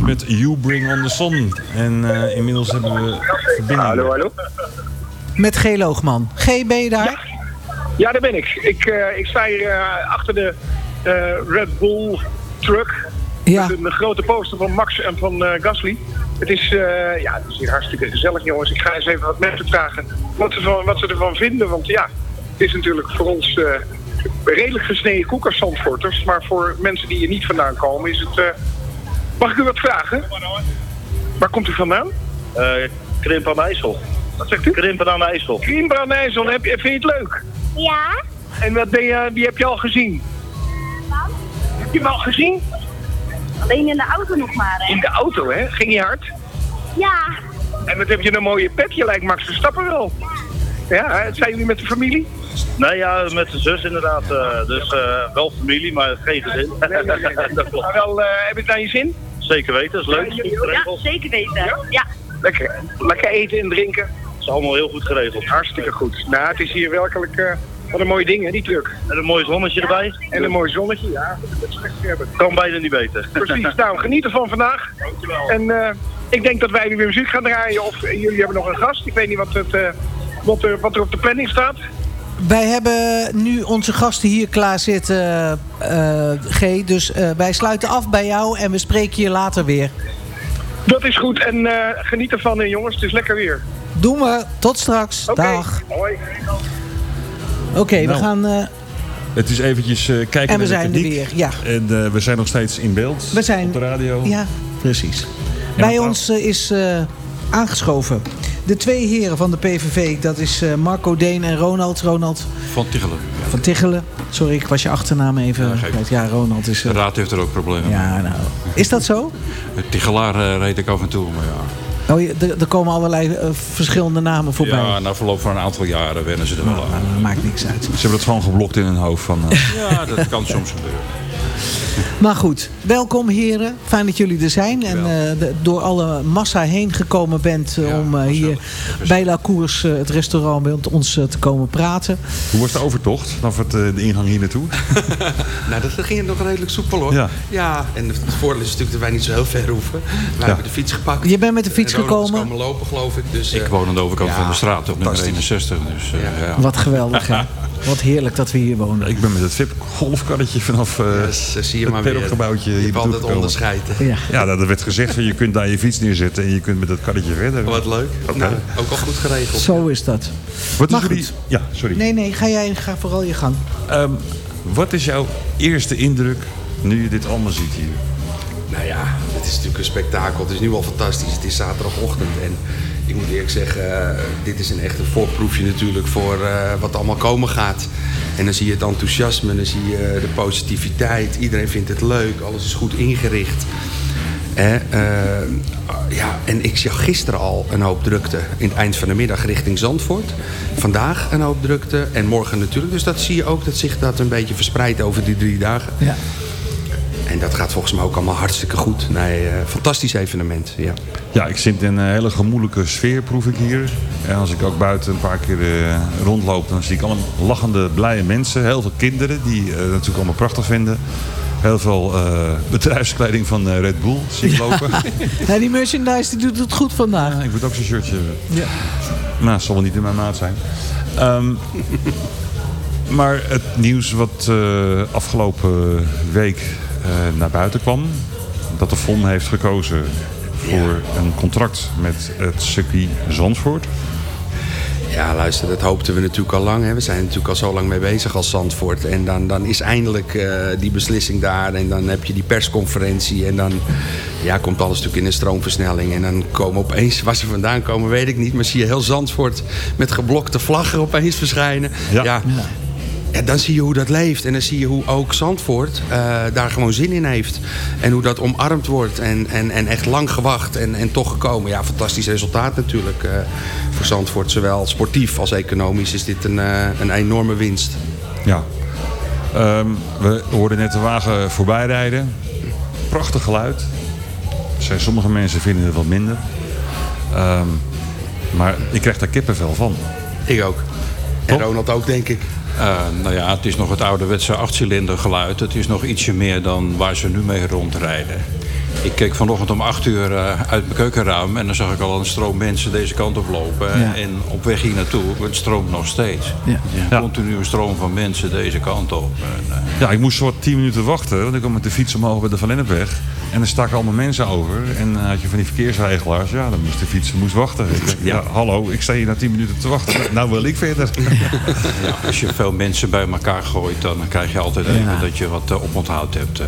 [SPEAKER 12] Met You Bring on the Sun. En eh, inmiddels hebben we verbinding.
[SPEAKER 14] Hallo, hallo.
[SPEAKER 7] Met G. Loogman. G, ben je daar?
[SPEAKER 14] Ja, daar ben ik. Ik, eh, ik sta hier eh, achter de eh, Red Bull truck.
[SPEAKER 7] Ja.
[SPEAKER 14] Met een grote poster van Max en van eh, Gasly. Het is, eh, ja, het is hier hartstikke gezellig, jongens. Ik ga eens even wat mensen vragen wat ze, van, wat ze ervan vinden. Want ja, het is natuurlijk voor ons eh, redelijk gesneden koek als Zandvoorters. Maar voor mensen die hier niet vandaan komen is het... eh, Mag ik u wat vragen? Waar komt u vandaan?
[SPEAKER 15] Krimpen aan IJssel.
[SPEAKER 14] Wat zegt u?
[SPEAKER 15] Krimpen aan IJssel.
[SPEAKER 14] Krimpen aan IJssel, heb je, vind je het leuk?
[SPEAKER 16] Ja?
[SPEAKER 14] En wat ben je, wie heb je al gezien? Heb je hem al gezien?
[SPEAKER 16] Alleen in de auto nog maar, hè?
[SPEAKER 14] In de auto, hè? Ging je hard?
[SPEAKER 16] Ja.
[SPEAKER 14] En wat heb je een mooie pet? Je lijkt Max Verstappen wel. Ja, zijn jullie met de familie?
[SPEAKER 15] Nee, ja, met de zus inderdaad. eh, dus eh, wel familie, maar geen gezin. dat klopt.
[SPEAKER 14] Maar wel, eh, heb je het naar je zin?
[SPEAKER 15] Zeker weten, dat is leuk.
[SPEAKER 16] Ja, zeker weten. Ja.
[SPEAKER 14] Lekker, lekker eten en drinken.
[SPEAKER 15] Het is allemaal heel goed geregeld.
[SPEAKER 14] Hartstikke goed. Nou, het is hier werkelijk eh, wat een mooi ding, hè, die truck.
[SPEAKER 15] En een mooi zonnetje erbij.
[SPEAKER 14] En een mooi zonnetje, ja. Dat is slecht hebben.
[SPEAKER 15] Kan bijna niet beter.
[SPEAKER 14] Precies, [LAUGHS] nou, geniet ervan vandaag. En eh, ik denk dat wij nu weer muziek gaan draaien. Of jullie hebben nog een gast. Ik weet niet wat, het, eh, wat, er, wat er op de planning staat.
[SPEAKER 7] Wij hebben nu onze gasten hier klaar zitten, eh, G. Dus eh, wij sluiten af bij jou en we spreken je later weer.
[SPEAKER 14] Dat is goed en eh, geniet ervan, jongens. Het is lekker weer.
[SPEAKER 7] Doen we. Tot straks.
[SPEAKER 14] Oké,
[SPEAKER 7] Dag.
[SPEAKER 14] hoi.
[SPEAKER 7] Oké, we
[SPEAKER 5] Nou.
[SPEAKER 7] gaan... eh,
[SPEAKER 5] Het is eventjes eh, kijken
[SPEAKER 7] En we
[SPEAKER 5] naar de
[SPEAKER 7] zijn er weer, ja.
[SPEAKER 5] En eh, we zijn nog steeds in beeld
[SPEAKER 7] We zijn-
[SPEAKER 5] op de radio.
[SPEAKER 7] Ja, precies.
[SPEAKER 5] En
[SPEAKER 7] Bij ons is eh, aangeschoven de twee heren van de PVV. Dat is eh, Marco Deen en Ronald. Ronald
[SPEAKER 17] Van Tichelen.
[SPEAKER 7] van Tichelen. Sorry, ik was je achternaam even
[SPEAKER 17] Ja.
[SPEAKER 7] Ja, Ronald is...
[SPEAKER 17] De
[SPEAKER 7] eh,
[SPEAKER 17] raad heeft er ook problemen
[SPEAKER 7] ja, nou. Is dat zo?
[SPEAKER 17] mee. Tichelaar eh, reed ik af en toe, maar ja.
[SPEAKER 7] Oh, er, komen allerlei eh, verschillende namen voorbij.
[SPEAKER 17] Ja, na verloop van een aantal jaren wennen ze er wel aan.
[SPEAKER 7] Nou, dat maakt niks uit.
[SPEAKER 5] Ze hebben dat gewoon geblokt in hun hoofd. Van, eh, [LAUGHS]
[SPEAKER 17] Ja, dat kan soms gebeuren.
[SPEAKER 7] Maar goed, welkom heren. Fijn dat jullie er zijn. En eh, de- door alle massa heen gekomen bent eh, om eh, hier bij La Cours, het restaurant, met ons te komen praten.
[SPEAKER 5] Hoe was de overtocht vanaf het, eh, de ingang hier naartoe? [LAUGHS]
[SPEAKER 18] Nou, dat ging nog redelijk soepel hoor.
[SPEAKER 5] Ja.
[SPEAKER 18] Ja. en het voordeel is natuurlijk dat wij niet zo heel ver hoeven. Wij hebben de fiets gepakt.
[SPEAKER 7] Je bent met de fiets
[SPEAKER 18] En
[SPEAKER 7] gekomen?
[SPEAKER 18] komen lopen, geloof ik. Dus,
[SPEAKER 17] Ik woon aan de overkant
[SPEAKER 18] ja,
[SPEAKER 17] van de straat, op nummer
[SPEAKER 18] fantastisch.
[SPEAKER 17] 61. Dus, eh, ja.
[SPEAKER 7] Wat geweldig, hè? [LAUGHS] Wat heerlijk dat we hier wonen.
[SPEAKER 5] Ik ben met het VIP golfkarretje vanaf eh
[SPEAKER 18] zie je
[SPEAKER 5] het
[SPEAKER 18] maar weer.
[SPEAKER 5] perrokgebouwtje
[SPEAKER 18] Je
[SPEAKER 5] hier
[SPEAKER 18] hebt
[SPEAKER 5] naartoe
[SPEAKER 18] altijd
[SPEAKER 5] gekomen.
[SPEAKER 18] onderscheid, hè?
[SPEAKER 7] Ja.
[SPEAKER 5] Ja, dat werd gezegd van je kunt daar je fiets neerzetten en je kunt met dat karretje verder.
[SPEAKER 18] Wat leuk.
[SPEAKER 5] Oké.
[SPEAKER 18] Nou, ook al goed geregeld.
[SPEAKER 7] Zo is dat.
[SPEAKER 5] Wat is
[SPEAKER 7] Maar
[SPEAKER 5] jullie... Ja, sorry.
[SPEAKER 7] Nee, nee, ga jij ga vooral je gang.
[SPEAKER 5] Ehm, wat is jouw eerste indruk nu je dit allemaal ziet hier?
[SPEAKER 18] Nou ja, het is natuurlijk een spektakel. Het is nu al fantastisch. Het is zaterdagochtend en ik moet eerlijk zeggen, eh, dit is een echt een voorproefje natuurlijk voor eh, wat allemaal komen gaat. En dan zie je het enthousiasme, dan zie je de positiviteit. Iedereen vindt het leuk, alles is goed ingericht. Eh, ja, en ik zag gisteren al een hoop drukte in het eind van de middag richting Zandvoort. Vandaag een hoop drukte en morgen natuurlijk. Dus dat zie je ook, dat zich dat een beetje verspreidt over die drie dagen.
[SPEAKER 7] Ja.
[SPEAKER 18] En dat gaat volgens mij ook allemaal hartstikke goed. Nee, eh, fantastisch evenement, ja.
[SPEAKER 5] Ja, ik zit in een hele gemoedelijke sfeer, proef ik hier. En als ik ook buiten een paar keer eh, rondloop, dan zie ik allemaal lachende, blije mensen. Heel veel kinderen, die eh, natuurlijk allemaal prachtig vinden. Heel veel eh, bedrijfskleding van eh, Red Bull zie ik lopen.
[SPEAKER 7] Ja, die merchandise die doet het goed vandaag.
[SPEAKER 5] Ja, ik moet ook zo'n shirtje hebben.
[SPEAKER 7] Ja.
[SPEAKER 5] Nou, zal wel niet in mijn maat zijn. Ehm, [LAUGHS] maar het nieuws wat eh, afgelopen week naar buiten kwam... dat de FON heeft gekozen voor een contract met het circuit Zandvoort.
[SPEAKER 18] Ja, luister, dat hoopten we natuurlijk al lang. Hè. We zijn natuurlijk al zo lang mee bezig als Zandvoort. En dan, dan is eindelijk eh, die beslissing daar. En dan heb je die persconferentie. En dan ja, komt alles natuurlijk in een stroomversnelling. En dan komen opeens, waar ze vandaan komen, weet ik niet. Maar zie je heel Zandvoort met geblokte vlaggen opeens verschijnen.
[SPEAKER 5] Ja.
[SPEAKER 18] ja. Ja, dan zie je hoe dat leeft. En dan zie je hoe ook Zandvoort eh, daar gewoon zin in heeft. En hoe dat omarmd wordt. En, en, en echt lang gewacht en, en toch gekomen. Ja, fantastisch resultaat natuurlijk eh, voor Zandvoort. Zowel sportief als economisch is dit een, eh, een enorme winst.
[SPEAKER 5] Ja. Ehm, we hoorden net de wagen voorbij rijden. Prachtig geluid. Zijn sommige mensen vinden het wat minder. Ehm, maar ik krijg daar kippenvel van.
[SPEAKER 18] Ik ook. En Ronald ook, denk ik.
[SPEAKER 17] Eh, nou ja, het is nog het ouderwetse achtcilinder geluid. Het is nog ietsje meer dan waar ze nu mee rondrijden. Ik keek vanochtend om 8 uur eh, uit mijn keukenruim... en dan zag ik al een stroom mensen deze kant op lopen.
[SPEAKER 7] Ja.
[SPEAKER 17] En op weg hier naartoe, het stroomt nog steeds.
[SPEAKER 7] Ja.
[SPEAKER 17] Continu een stroom van mensen deze kant op. En, eh,
[SPEAKER 5] Ja, ik moest soort 10 minuten wachten, want ik kwam met de fiets omhoog bij de Van Lennepweg. En er staken allemaal mensen over. En dan had je van die verkeersregelaars, ja, dan moest de fietser moest wachten. Ik dacht, ja, hallo, ik sta hier na 10 minuten te wachten. [LAUGHS] Nou wil ik verder.
[SPEAKER 17] ja, als je veel mensen bij elkaar gooit... dan krijg je altijd even dat je wat eh, op onthoud hebt.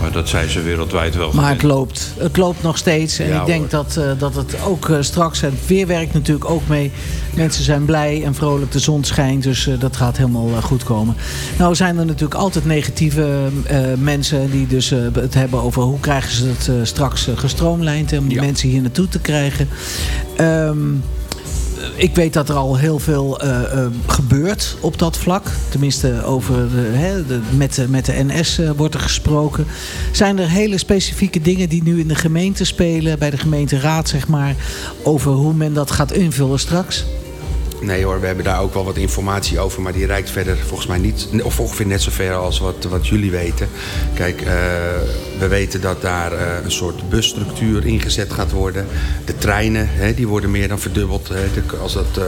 [SPEAKER 17] maar dat zijn ze wereldwijd wel
[SPEAKER 7] Maar het loopt. Het loopt nog steeds. En
[SPEAKER 17] Ja,
[SPEAKER 7] ik denk dat, eh, dat het ook eh, straks... Het weer werkt natuurlijk ook mee. Mensen zijn blij en vrolijk. De zon schijnt. Dus eh, dat gaat helemaal goed komen. Nou zijn er natuurlijk altijd negatieve mensen... die dus het hebben over hoe krijgen ze het straks gestroomlijnd... om die mensen hier naartoe te krijgen. Ehm, ik weet dat er al heel veel eh, eh, gebeurt op dat vlak. Tenminste, over de, met, de, met de NS eh, wordt er gesproken. Zijn er hele specifieke dingen die nu in de gemeente spelen... bij de gemeenteraad, zeg maar... over hoe men dat gaat invullen straks?
[SPEAKER 18] Nee hoor, we hebben daar ook wel wat informatie over, maar die reikt verder volgens mij niet, of ongeveer net zo ver als wat, wat jullie weten. Kijk, eh, we weten dat daar eh, een soort busstructuur ingezet gaat worden. De treinen, hè, die worden meer dan verdubbeld. Als dat, eh,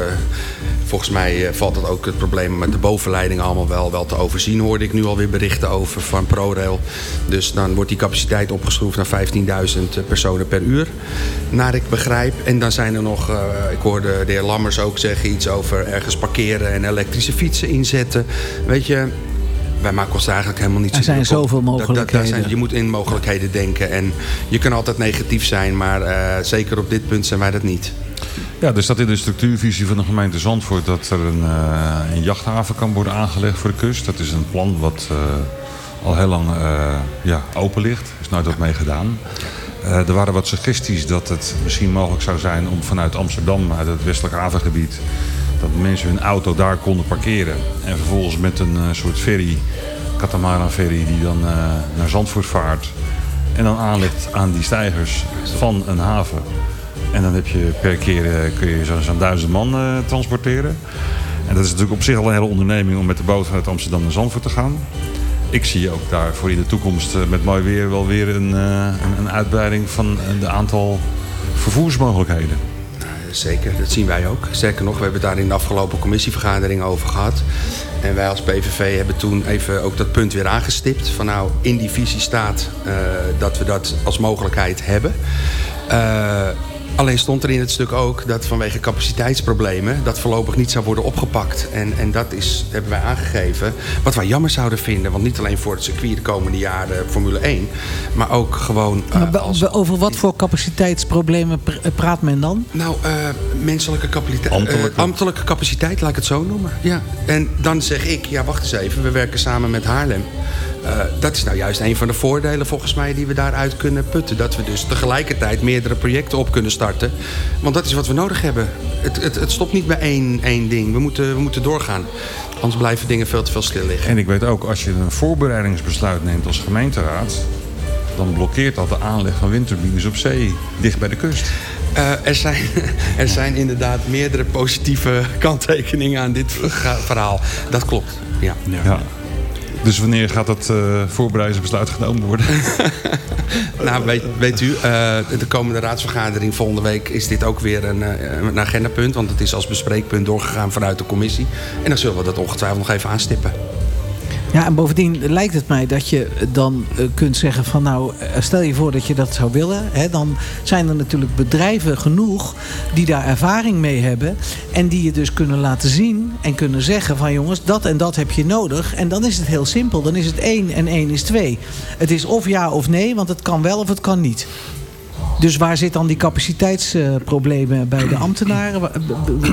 [SPEAKER 18] volgens mij valt dat ook het probleem met de bovenleiding allemaal wel, wel te overzien, hoorde ik nu alweer berichten over van ProRail. Dus dan wordt die capaciteit opgeschroefd naar 15.000 personen per uur, naar ik begrijp. En dan zijn er nog, ik hoorde de heer Lammers ook zeggen iets over ergens parkeren en elektrische fietsen inzetten. Weet je, wij maken ons daar eigenlijk helemaal niet
[SPEAKER 7] Er
[SPEAKER 18] zo
[SPEAKER 7] zijn
[SPEAKER 18] druk op.
[SPEAKER 7] zoveel
[SPEAKER 18] Dat- dat- daar
[SPEAKER 7] mogelijkheden.
[SPEAKER 18] zijn- je moet in mogelijkheden denken en je kan altijd negatief zijn, maar eh, zeker op dit punt zijn wij dat niet.
[SPEAKER 5] Ja, er staat in de structuurvisie van de gemeente Zandvoort dat er een, eh, een jachthaven kan worden aangelegd voor de kust. Dat is een plan wat eh, al heel lang eh, ja, open ligt. Er is nooit wat mee gedaan. Eh, er waren wat suggesties dat het misschien mogelijk zou zijn om vanuit Amsterdam, uit het westelijk havengebied, dat mensen hun auto daar konden parkeren. En vervolgens met een eh, soort ferry, katamaran ferry, die dan eh, naar Zandvoort vaart. En dan aanlegt aan die stijgers van een haven. En dan heb je per keer kun je zo- zo'n duizend man transporteren. En dat is natuurlijk op zich al een hele onderneming om met de boot vanuit Amsterdam naar Zandvoort te gaan. Ik zie ook daarvoor in de toekomst eh, met mooi weer wel weer een, eh, een, uitbreiding van het aantal vervoersmogelijkheden.
[SPEAKER 18] Zeker, dat zien wij ook. Sterker nog, we hebben het daar in de afgelopen commissievergadering over gehad. En wij als PVV hebben toen even ook dat punt weer aangestipt. Van nou, in die visie staat eh, dat we dat als mogelijkheid hebben. Eh, alleen stond er in het stuk ook dat vanwege capaciteitsproblemen... dat voorlopig niet zou worden opgepakt. En, en dat is, hebben wij aangegeven wat wij jammer zouden vinden. Want niet alleen voor het circuit de komende jaren Formule 1... maar ook gewoon... eh,
[SPEAKER 7] Maar be- over wat voor capaciteitsproblemen pr- eh, praat men dan?
[SPEAKER 18] nou, eh, menselijke capaciteit. Ambtelijke. ambtelijke capaciteit, laat ik het zo noemen. Ja. En dan zeg ik, ja, wacht eens even, we werken samen met Haarlem. Eh, dat is nou juist een van de voordelen volgens mij die we daaruit kunnen putten. Dat we dus tegelijkertijd meerdere projecten op kunnen starten. Want dat is wat we nodig hebben. Het, het, het stopt niet bij één, één ding. We moeten, we moeten doorgaan. Anders blijven dingen veel te veel stil liggen.
[SPEAKER 5] En ik weet ook, als je een voorbereidingsbesluit neemt als gemeenteraad... dan blokkeert dat de aanleg van windturbines op zee, dicht bij de kust.
[SPEAKER 18] Eh, er, zijn, [LAUGHS] er zijn inderdaad meerdere positieve [LAUGHS] kanttekeningen aan dit verhaal. Dat klopt, ja.
[SPEAKER 5] Ja. Dus wanneer gaat dat eh voorbereidingsbesluit genomen worden? [LAUGHS]
[SPEAKER 18] Nou, weet, weet u, eh, de komende raadsvergadering volgende week is dit ook weer een, eh, een agendapunt. Want het is als bespreekpunt doorgegaan vanuit de commissie. En dan zullen we dat ongetwijfeld nog even aanstippen.
[SPEAKER 7] Ja, en bovendien lijkt het mij dat je dan eh, kunt zeggen van nou, eh, stel je voor dat je dat zou willen. Hè, dan zijn er natuurlijk bedrijven genoeg die daar ervaring mee hebben. En die je dus kunnen laten zien en kunnen zeggen van jongens, dat en dat heb je nodig. En dan is het heel simpel. Dan is het één en één is twee. Het is of ja of nee, want het kan wel of het kan niet. Dus waar zit dan die capaciteitsproblemen bij de ambtenaren?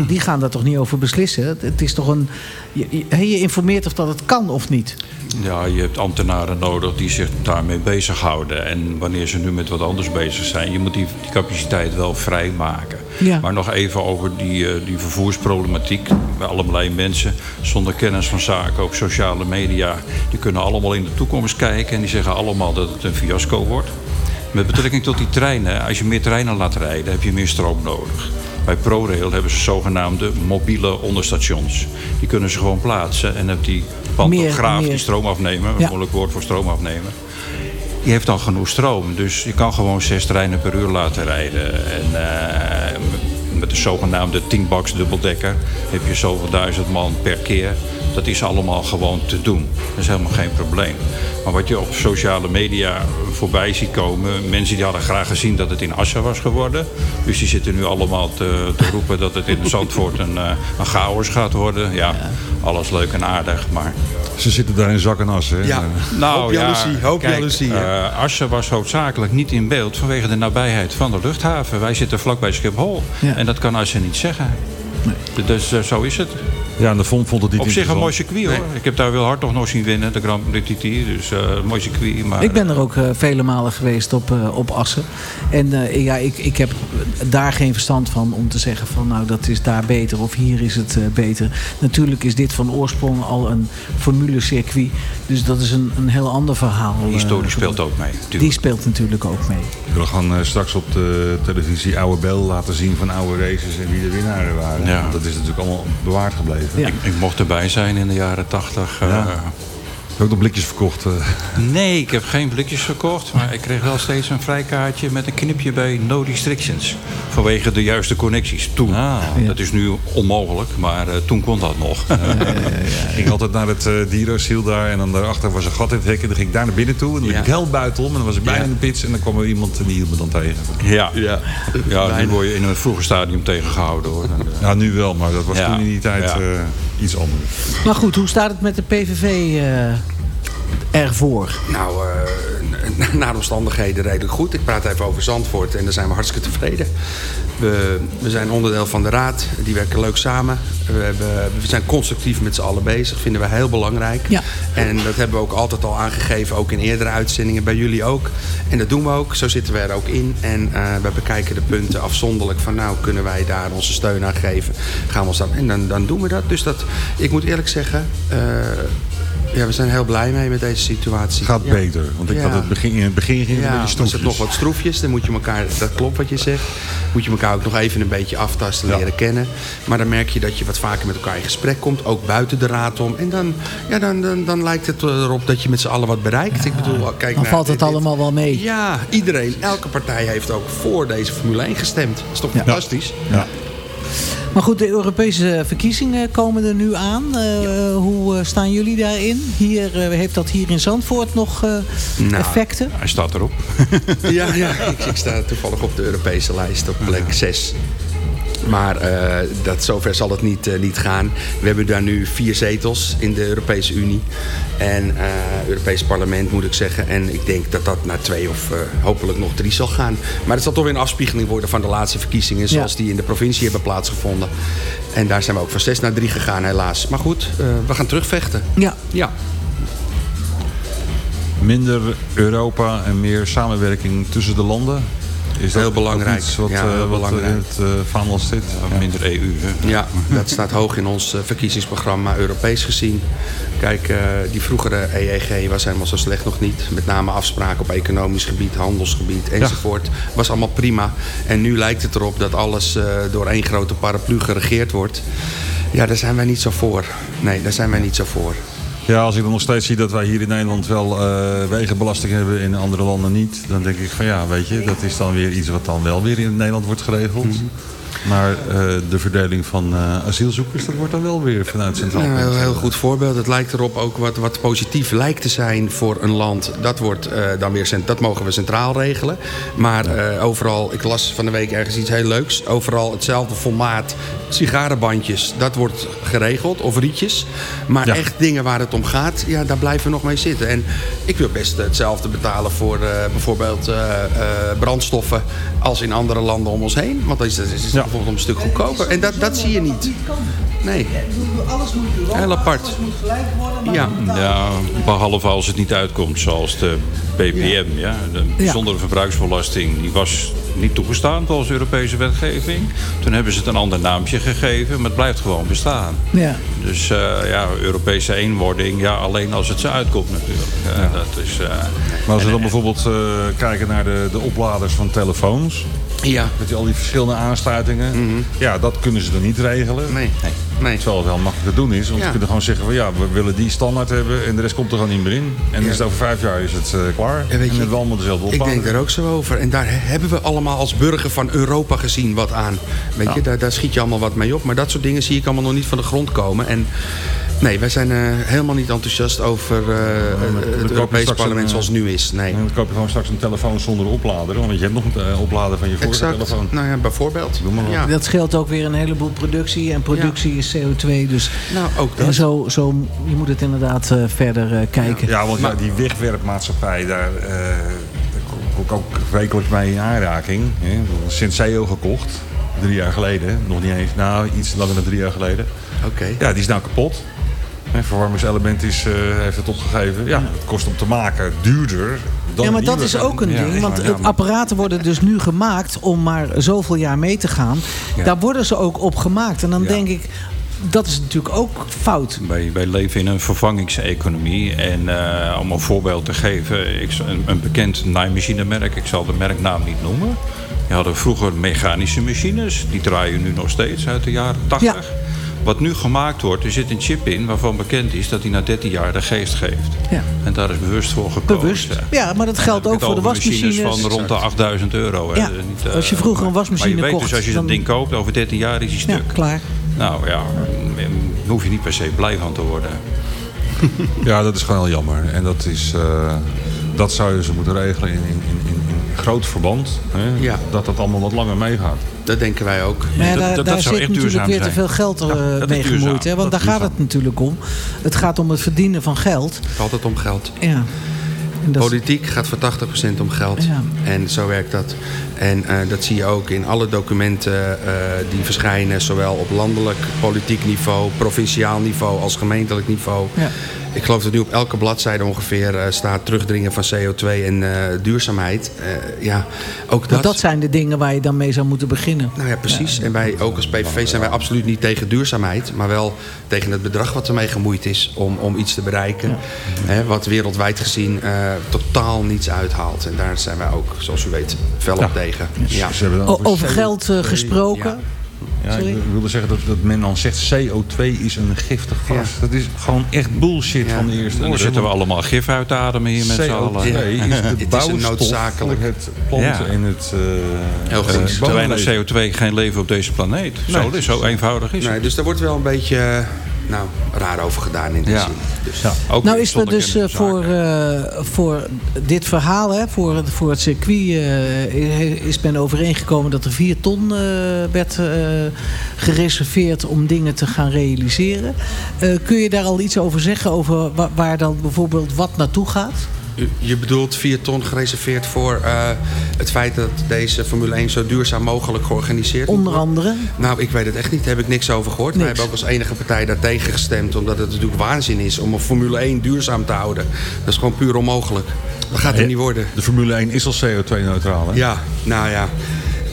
[SPEAKER 7] Die gaan daar toch niet over beslissen? Het- is toch een... Je, je- informeert of dat het kan of niet.
[SPEAKER 17] Ja, je hebt ambtenaren nodig die zich daarmee bezighouden. En wanneer ze nu met wat anders bezig zijn, je moet die, die capaciteit wel vrijmaken.
[SPEAKER 7] Ja.
[SPEAKER 17] Maar nog even over die, eh, die vervoersproblematiek. Bij allerlei mensen zonder kennis van zaken op sociale media, die kunnen allemaal in de toekomst kijken en die zeggen allemaal dat het een fiasco wordt. Met betrekking tot die treinen, als je meer treinen laat rijden, heb je meer stroom nodig. Bij ProRail hebben ze zogenaamde mobiele onderstations. Die kunnen ze gewoon plaatsen en heb die pantograaf
[SPEAKER 7] meer.
[SPEAKER 17] die stroom afnemen, een
[SPEAKER 7] Ja.
[SPEAKER 17] moeilijk woord voor stroom afnemen. die heeft al genoeg stroom. Dus je kan gewoon zes treinen per uur laten rijden. En eh, met de zogenaamde 10 box dubbeldekker heb je zoveel duizend man per keer. Dat is allemaal gewoon te doen. Dat is helemaal geen probleem. Maar wat je op sociale media voorbij ziet komen... mensen die hadden graag gezien dat het in Assen was geworden. Dus die zitten nu allemaal te, te roepen dat het in [LAUGHS] Zandvoort een, eh, een chaos gaat worden. Ja, alles leuk en aardig, maar...
[SPEAKER 5] Ze zitten daar in zak en as, hè?
[SPEAKER 17] Ja,
[SPEAKER 5] Nou,
[SPEAKER 17] hoop
[SPEAKER 5] ja,
[SPEAKER 17] jaloezie, hoop
[SPEAKER 5] kijk,
[SPEAKER 17] jaloezie. eh, Assen was hoofdzakelijk niet in beeld vanwege de nabijheid van de luchthaven. Wij zitten vlakbij Schiphol.
[SPEAKER 5] Ja.
[SPEAKER 17] En dat kan Assen niet zeggen. Dus eh, zo is het.
[SPEAKER 5] Ja, en de Vond vond het niet
[SPEAKER 17] Op zich een mooi circuit hoor. Ik heb daar wel hard nog nog zien winnen, de Grand Prix TT. Dus eh, een mooi circuit. Maar,
[SPEAKER 7] Ik ben er ook eh, vele malen geweest op, eh, op Assen. En eh, ja, ik, ik heb daar geen verstand van om te zeggen van nou dat is daar beter of hier is het eh, beter. Natuurlijk is dit van oorsprong al een formulecircuit. Dus dat is een, een heel ander verhaal.
[SPEAKER 17] De
[SPEAKER 7] eh,
[SPEAKER 17] historie speelt ook mee.
[SPEAKER 7] Die speelt natuurlijk ook mee.
[SPEAKER 5] We gaan eh, straks op de televisie oude bel laten zien van oude races en wie de winnaren waren.
[SPEAKER 17] Ja.
[SPEAKER 5] Dat is natuurlijk allemaal bewaard gebleven.
[SPEAKER 17] Ik, ik mocht erbij zijn in de jaren tachtig. eh.
[SPEAKER 5] Ja. Heb je ook nog blikjes verkocht? eh?
[SPEAKER 17] Nee, ik heb geen blikjes verkocht. Maar ik kreeg wel steeds een vrijkaartje met een knipje bij no restrictions. Vanwege de juiste connecties. Toen. Dat is nu onmogelijk, maar eh, toen kon dat nog. [LAUGHS]
[SPEAKER 5] Ik ging altijd naar het uh, dierasiel daar en dan daarachter was een gat in het hek. En dan ging ik daar naar binnen toe en dan liep
[SPEAKER 17] Ja.
[SPEAKER 5] ik heel buitenom. En dan was ik bijna
[SPEAKER 17] Ja.
[SPEAKER 5] in de pits en dan kwam er iemand en die hield me dan tegen.
[SPEAKER 17] Ja, ja. ja nu word je in een vroege stadium tegengehouden hoor. Eh,
[SPEAKER 5] Ja, nu wel, maar dat was
[SPEAKER 17] Ja.
[SPEAKER 5] toen in die tijd
[SPEAKER 17] Ja.
[SPEAKER 5] Iets anders.
[SPEAKER 7] Maar goed, hoe staat het met de PVV eh, ervoor?
[SPEAKER 18] Nou, eh, [LAUGHS] naar omstandigheden redelijk goed. Ik praat even over Zandvoort en daar zijn we hartstikke tevreden. We, we zijn onderdeel van de raad, die werken leuk samen. We, hebben, we zijn constructief met z'n allen bezig, vinden we heel belangrijk.
[SPEAKER 7] Ja.
[SPEAKER 18] En dat hebben we ook altijd al aangegeven, ook in eerdere uitzendingen, bij jullie ook. En dat doen we ook, zo zitten we er ook in. En eh, we bekijken de punten afzonderlijk van nou, kunnen wij daar onze steun aan geven? Gaan we ons dan, en dan, dan doen we dat. Dus dat, ik moet eerlijk zeggen, eh, ja, we zijn heel blij mee met deze situatie.
[SPEAKER 5] Gaat
[SPEAKER 18] Ja.
[SPEAKER 5] beter, want ik
[SPEAKER 18] Ja.
[SPEAKER 5] had het begin, in het begin ging het
[SPEAKER 18] Ja, zit nog wat stroefjes. Dan moet je elkaar, dat klopt wat je zegt. Moet je elkaar ook nog even een beetje aftasten, leren kennen. Maar dan merk je dat je wat vaker met elkaar in gesprek komt. Ook buiten de raad om. En dan, ja, dan, dan, dan lijkt het erop dat je met z'n allen wat bereikt. Ik bedoel, kijk
[SPEAKER 7] Dan valt het
[SPEAKER 18] dit-
[SPEAKER 7] allemaal wel mee.
[SPEAKER 18] Ja, iedereen, elke partij heeft ook voor deze Formule 1 gestemd. Dat is toch fantastisch?
[SPEAKER 5] Ja.
[SPEAKER 7] Maar goed, de Europese verkiezingen komen er nu aan. Eh, Hoe eh, staan jullie daarin? Hier, eh, heeft dat hier in Zandvoort nog eh,
[SPEAKER 18] Nou,
[SPEAKER 7] effecten?
[SPEAKER 17] Hij staat erop. [LAUGHS]
[SPEAKER 18] Ja, ja ik, ik sta toevallig op de Europese lijst op plek 6. Maar eh, dat, zover zal het niet, eh, niet gaan. We hebben daar nu vier zetels in de Europese Unie. En eh Europees parlement moet ik zeggen. En ik denk dat dat naar twee of eh, hopelijk nog drie zal gaan. Maar het zal toch weer een afspiegeling worden van de laatste verkiezingen. Zoals die in de provincie hebben plaatsgevonden. En daar zijn we ook van zes naar drie gegaan helaas. Maar goed, eh, we gaan terugvechten.
[SPEAKER 7] Ja.
[SPEAKER 18] Ja.
[SPEAKER 5] Minder Europa en meer samenwerking tussen de landen. Is dat
[SPEAKER 18] Heel belangrijk.
[SPEAKER 5] iets wat,
[SPEAKER 18] Ja,
[SPEAKER 5] eh, wat
[SPEAKER 18] belangrijk.
[SPEAKER 5] in het uh, vaandel zit?
[SPEAKER 17] Minder EU. Hè?
[SPEAKER 18] Ja, dat staat hoog in ons eh, verkiezingsprogramma, Europees gezien. Kijk, eh, die vroegere EEG was helemaal zo slecht nog niet. Met name afspraken op economisch gebied, handelsgebied enzovoort. Was allemaal prima. En nu lijkt het erop dat alles eh, door één grote paraplu geregeerd wordt. Ja, daar zijn wij niet zo voor. Nee, daar zijn wij niet zo voor.
[SPEAKER 5] Ja, als ik dan nog steeds zie dat wij hier in Nederland wel eh, wegenbelasting hebben in andere landen niet. Dan denk ik van ja, weet je, dat is dan weer iets wat dan wel weer in Nederland wordt geregeld.
[SPEAKER 18] Mhm.
[SPEAKER 5] Maar eh, de verdeling van eh, asielzoekers, dat wordt dan wel weer vanuit Centraal.
[SPEAKER 18] Ja, een heel goed voorbeeld. Het lijkt erop ook wat, wat positief lijkt te zijn voor een land. Dat, wordt, eh, dan weer, dat mogen we centraal regelen. Maar eh, overal, ik las van de week ergens iets heel leuks. Overal hetzelfde formaat. Sigarenbandjes, dat wordt geregeld. Of rietjes. Maar echt dingen waar het om gaat, ja, daar blijven we nog mee zitten. En ik wil best hetzelfde betalen voor eh, bijvoorbeeld eh, eh, brandstoffen als in andere landen om ons heen. Want dat is, dat is bijvoorbeeld een stuk goedkoper. En dat, dat zie je niet. Nee.
[SPEAKER 7] Alles moet
[SPEAKER 17] Heel apart.
[SPEAKER 7] alles moet gelijk worden.
[SPEAKER 17] Ja, behalve als het niet uitkomt, zoals de BPM. Ja. De bijzondere verbruiksbelasting, die was niet toegestaan volgens Europese wetgeving. Toen hebben ze het een ander naamje gegeven, maar het blijft gewoon bestaan.
[SPEAKER 7] Ja.
[SPEAKER 17] Dus eh, ja, Europese eenwording, ja, alleen als het ze uitkomt natuurlijk. Eh, dat is, eh,
[SPEAKER 5] Maar als we
[SPEAKER 17] en-
[SPEAKER 5] dan bijvoorbeeld eh, kijken naar de, de opladers van telefoons.
[SPEAKER 18] Ja.
[SPEAKER 5] Met die- al die verschillende aansluitingen. Ja, dat kunnen ze dan niet regelen.
[SPEAKER 18] Mhm. Nee. nee.
[SPEAKER 5] Terwijl het wel makkelijk te doen is. Want
[SPEAKER 18] Ja.
[SPEAKER 5] ze kunnen gewoon zeggen van ja, we willen die standaard hebben. En de rest komt er gewoon niet meer in. En
[SPEAKER 18] Ja.
[SPEAKER 5] is het over vijf jaar is het eh, klaar.
[SPEAKER 18] Ja, weet
[SPEAKER 5] en
[SPEAKER 18] je,
[SPEAKER 5] hebben we allemaal dezelfde
[SPEAKER 18] Ik
[SPEAKER 5] oplader.
[SPEAKER 18] denk daar ook zo over. En daar hebben we allemaal als burger van Europa gezien wat aan. Weet je, daar, daar schiet je allemaal wat mee op. Maar dat soort dingen zie ik allemaal nog niet van de grond komen. En nee, wij zijn eh, helemaal niet enthousiast over eh, het
[SPEAKER 5] koop je
[SPEAKER 18] Europees parlement
[SPEAKER 5] een,
[SPEAKER 18] zoals het nu is. Nee.
[SPEAKER 5] En dan koop je gewoon straks een telefoon zonder oplader. Want je hebt nog een eh, oplader van je vorige
[SPEAKER 18] Exact.
[SPEAKER 5] telefoon.
[SPEAKER 18] Nou ja, bijvoorbeeld.
[SPEAKER 5] Doe maar wat.
[SPEAKER 18] Ja.
[SPEAKER 7] Dat scheelt ook weer een heleboel productie. En productie is CO2. Dus
[SPEAKER 18] Nou, ook dat.
[SPEAKER 7] En zo, zo, je moet het inderdaad eh, verder eh, kijken.
[SPEAKER 5] Ja, want ja, die wegwerpmaatschappij, daar, ik ook wekelijks mee in aanraking. Hè. Senseo gekocht, drie jaar geleden. Nog niet eens, nou iets langer dan drie jaar geleden.
[SPEAKER 18] Oké.
[SPEAKER 5] Ja, die is nou kapot. Hè, Verwarmingselement is, eh, heeft het opgegeven. Ja, het kost om te maken duurder dan
[SPEAKER 7] ja, maar
[SPEAKER 5] een
[SPEAKER 7] dat is ook een ding.
[SPEAKER 5] ja,
[SPEAKER 7] Want
[SPEAKER 5] ja,
[SPEAKER 7] het
[SPEAKER 5] maar-
[SPEAKER 7] apparaten worden dus nu gemaakt om maar zoveel jaar mee te gaan.
[SPEAKER 17] Ja.
[SPEAKER 7] Daar worden ze ook op gemaakt. En dan
[SPEAKER 17] Ja.
[SPEAKER 7] denk ik, dat is natuurlijk ook fout.
[SPEAKER 17] Wij, wij leven in een vervangingseconomie. En eh, om een voorbeeld te geven, ik, een, een bekend naaimachinemerk, ik zal de merknaam niet noemen. Die hadden vroeger mechanische machines, die draaien nu nog steeds uit de jaren 80. Wat nu gemaakt wordt, er zit een chip in waarvan bekend is dat hij na 13 jaar de geest geeft.
[SPEAKER 7] Ja.
[SPEAKER 17] En daar is bewust voor gekozen.
[SPEAKER 7] Bewust. Ja, maar dat geldt ook voor de wasmachines.
[SPEAKER 17] van rond de 8000 euro. hè.
[SPEAKER 7] Ja,
[SPEAKER 17] Niet, eh,
[SPEAKER 7] als je vroeger een wasmachine
[SPEAKER 17] Maar je weet
[SPEAKER 7] kocht,
[SPEAKER 17] dus als je
[SPEAKER 7] dan-
[SPEAKER 17] dat ding koopt, over 13 jaar is hij
[SPEAKER 7] Ja,
[SPEAKER 17] stuk.
[SPEAKER 7] klaar.
[SPEAKER 17] Nou ja, daar hoef je niet per se blij van te worden. [LAUGHS]
[SPEAKER 5] Ja, dat is gewoon heel jammer. En dat, is, eh, dat zou je ze moeten regelen in, in, in, in groot verband. Hè?
[SPEAKER 18] Ja.
[SPEAKER 5] Dat dat allemaal wat langer meegaat.
[SPEAKER 18] Dat denken wij ook.
[SPEAKER 7] Maar ja,
[SPEAKER 5] dat-
[SPEAKER 7] daar,
[SPEAKER 5] dat-
[SPEAKER 7] daar
[SPEAKER 5] dat zou
[SPEAKER 7] zit
[SPEAKER 5] echt
[SPEAKER 7] natuurlijk weer te veel geld eh,
[SPEAKER 5] Ja, dat is
[SPEAKER 7] mee gemoeid. Hè? Want
[SPEAKER 5] Dat
[SPEAKER 7] daar gaat het natuurlijk om. Het gaat om het verdienen van geld.
[SPEAKER 18] Het gaat altijd om geld.
[SPEAKER 7] Ja.
[SPEAKER 18] Politiek gaat voor 80% om geld.
[SPEAKER 7] Ja.
[SPEAKER 18] En zo werkt dat. En eh, dat zie je ook in alle documenten eh, die verschijnen, zowel op landelijk politiek niveau, provinciaal niveau als gemeentelijk niveau.
[SPEAKER 7] Ja.
[SPEAKER 18] Ik geloof dat nu op elke bladzijde ongeveer eh, staat terugdringen van CO2 en eh, duurzaamheid. Eh, ja, ook
[SPEAKER 7] Want
[SPEAKER 18] dat.
[SPEAKER 7] dat zijn de dingen waar je dan mee zou moeten beginnen.
[SPEAKER 18] Nou ja, precies. En wij, ook als PVV, zijn wij absoluut niet tegen duurzaamheid. Maar wel tegen het bedrag wat ermee gemoeid is om, om iets te bereiken. Hè, wat wereldwijd gezien eh, totaal niets uithaalt. En daar zijn wij ook, zoals u weet, fel op tegen. Ja.
[SPEAKER 7] Over
[SPEAKER 5] CO2.
[SPEAKER 7] geld eh, gesproken.
[SPEAKER 5] Ja,
[SPEAKER 7] Sorry?
[SPEAKER 5] ik wilde zeggen dat, dat men dan zegt CO2 is een giftig gas. Dat is gewoon echt bullshit van de eerste.
[SPEAKER 17] En dan zitten we allemaal gif uit te ademen hier met z'n allen.
[SPEAKER 5] CO2 is
[SPEAKER 18] Het
[SPEAKER 5] de bouwstof het planten
[SPEAKER 17] Ja.
[SPEAKER 5] en het uh,
[SPEAKER 18] Heel goed.
[SPEAKER 17] Is te weinig CO2, geen leven op deze planeet. Zo,
[SPEAKER 18] Nee.
[SPEAKER 17] zo eenvoudig is
[SPEAKER 18] Nee,
[SPEAKER 17] het.
[SPEAKER 18] dus daar wordt wel een beetje eh, nou, raar over gedaan in die
[SPEAKER 17] Ja.
[SPEAKER 18] zin. Dus,
[SPEAKER 17] Ook
[SPEAKER 7] Nou is er dus eh, voor, eh, voor dit verhaal, hè, voor, het- voor het circuit, eh, is men overeengekomen dat er 4 ton eh, werd eh, gereserveerd om dingen te gaan realiseren. Eh, kun je daar al iets over zeggen, over wa- waar dan bijvoorbeeld wat naartoe gaat?
[SPEAKER 18] Je bedoelt 4 ton gereserveerd voor eh, het feit dat deze Formule 1 zo duurzaam mogelijk georganiseerd moet
[SPEAKER 7] Onder andere.
[SPEAKER 18] Nou, ik weet het echt niet. Daar heb ik niks over gehoord. Wij
[SPEAKER 7] Niks.
[SPEAKER 18] hebben ook als enige partij daar tegen gestemd. Omdat het natuurlijk waanzin is om een Formule 1 duurzaam te houden. Dat is gewoon puur onmogelijk. Dat gaat er niet worden.
[SPEAKER 5] De Formule 1 is al CO2-neutraal, hè?
[SPEAKER 18] Ja, nou ja.